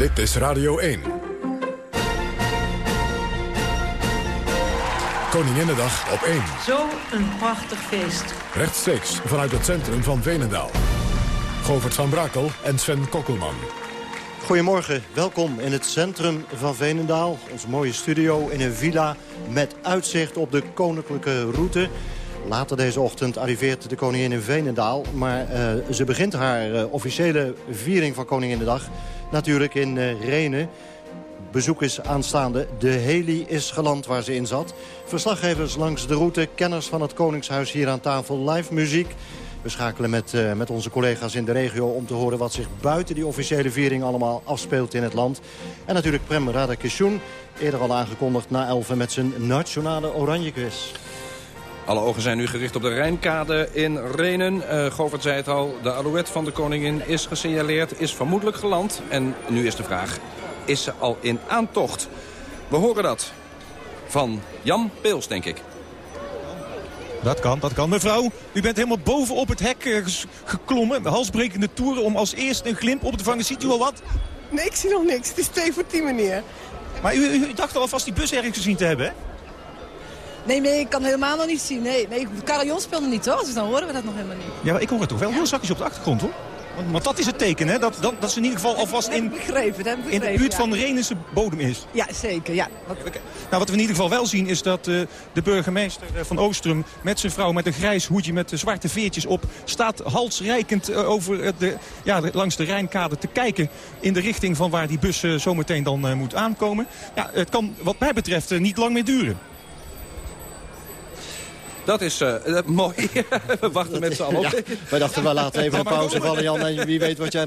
Dit is Radio 1. Koninginnedag op 1. Zo een prachtig feest. Rechtstreeks vanuit het centrum van Venendaal. Govert van Brakel en Sven Kokkelman. Goedemorgen, welkom in het centrum van Venendaal. Onze mooie studio in een villa met uitzicht op de koninklijke route. Later deze ochtend arriveert de koningin in Venendaal. Maar uh, ze begint haar uh, officiële viering van Koninginnedag natuurlijk in uh, Renen. Bezoek is aanstaande. De heli is geland waar ze in zat. Verslaggevers langs de route, kenners van het Koningshuis hier aan tafel, live muziek. We schakelen met, met onze collega's in de regio om te horen wat zich buiten die officiële viering allemaal afspeelt in het land. En natuurlijk Prem Radakishun, eerder al aangekondigd na Elfen met zijn nationale oranje quiz. Alle ogen zijn nu gericht op de Rijnkade in Renen. Uh, Govert zei het al, de alouet van de koningin is gesignaleerd, is vermoedelijk geland. En nu is de vraag, is ze al in aantocht? We horen dat van Jan Peels, denk ik. Dat kan, dat kan. Mevrouw, u bent helemaal boven op het hek geklommen. Halsbrekende toeren om als eerste een glimp op te vangen. Ziet u al wat? Nee, ik zie nog niks. Het is 2 voor 10, meneer. Maar u, u dacht al alvast die bus ergens gezien te hebben, hè? Nee, nee, ik kan helemaal nog niet zien. Nee, nee Carillon speelde niet, hoor. Dus dan horen we dat nog helemaal niet. Ja, maar ik hoor het toch wel heel zachtjes op de achtergrond, hoor. Want, want dat is het teken, hè? Dat, dat, dat ze in ieder geval alvast in, begrepen, begrepen, in de buurt ja. van de Renense bodem is. Ja, zeker, ja. Wat... Nou, wat we in ieder geval wel zien is dat uh, de burgemeester van Oostrum... met zijn vrouw met een grijs hoedje met de zwarte veertjes op... staat halsrijkend uh, over de, ja, langs de Rijnkade te kijken... in de richting van waar die bus uh, zometeen dan moet aankomen. Ja, het kan wat mij betreft niet lang meer duren. Dat is uh, *laughs* mooi. we wachten *laughs* met z'n allen op. Ja, wij dachten, we laten even een pauze vallen, Jan. En wie weet wat jij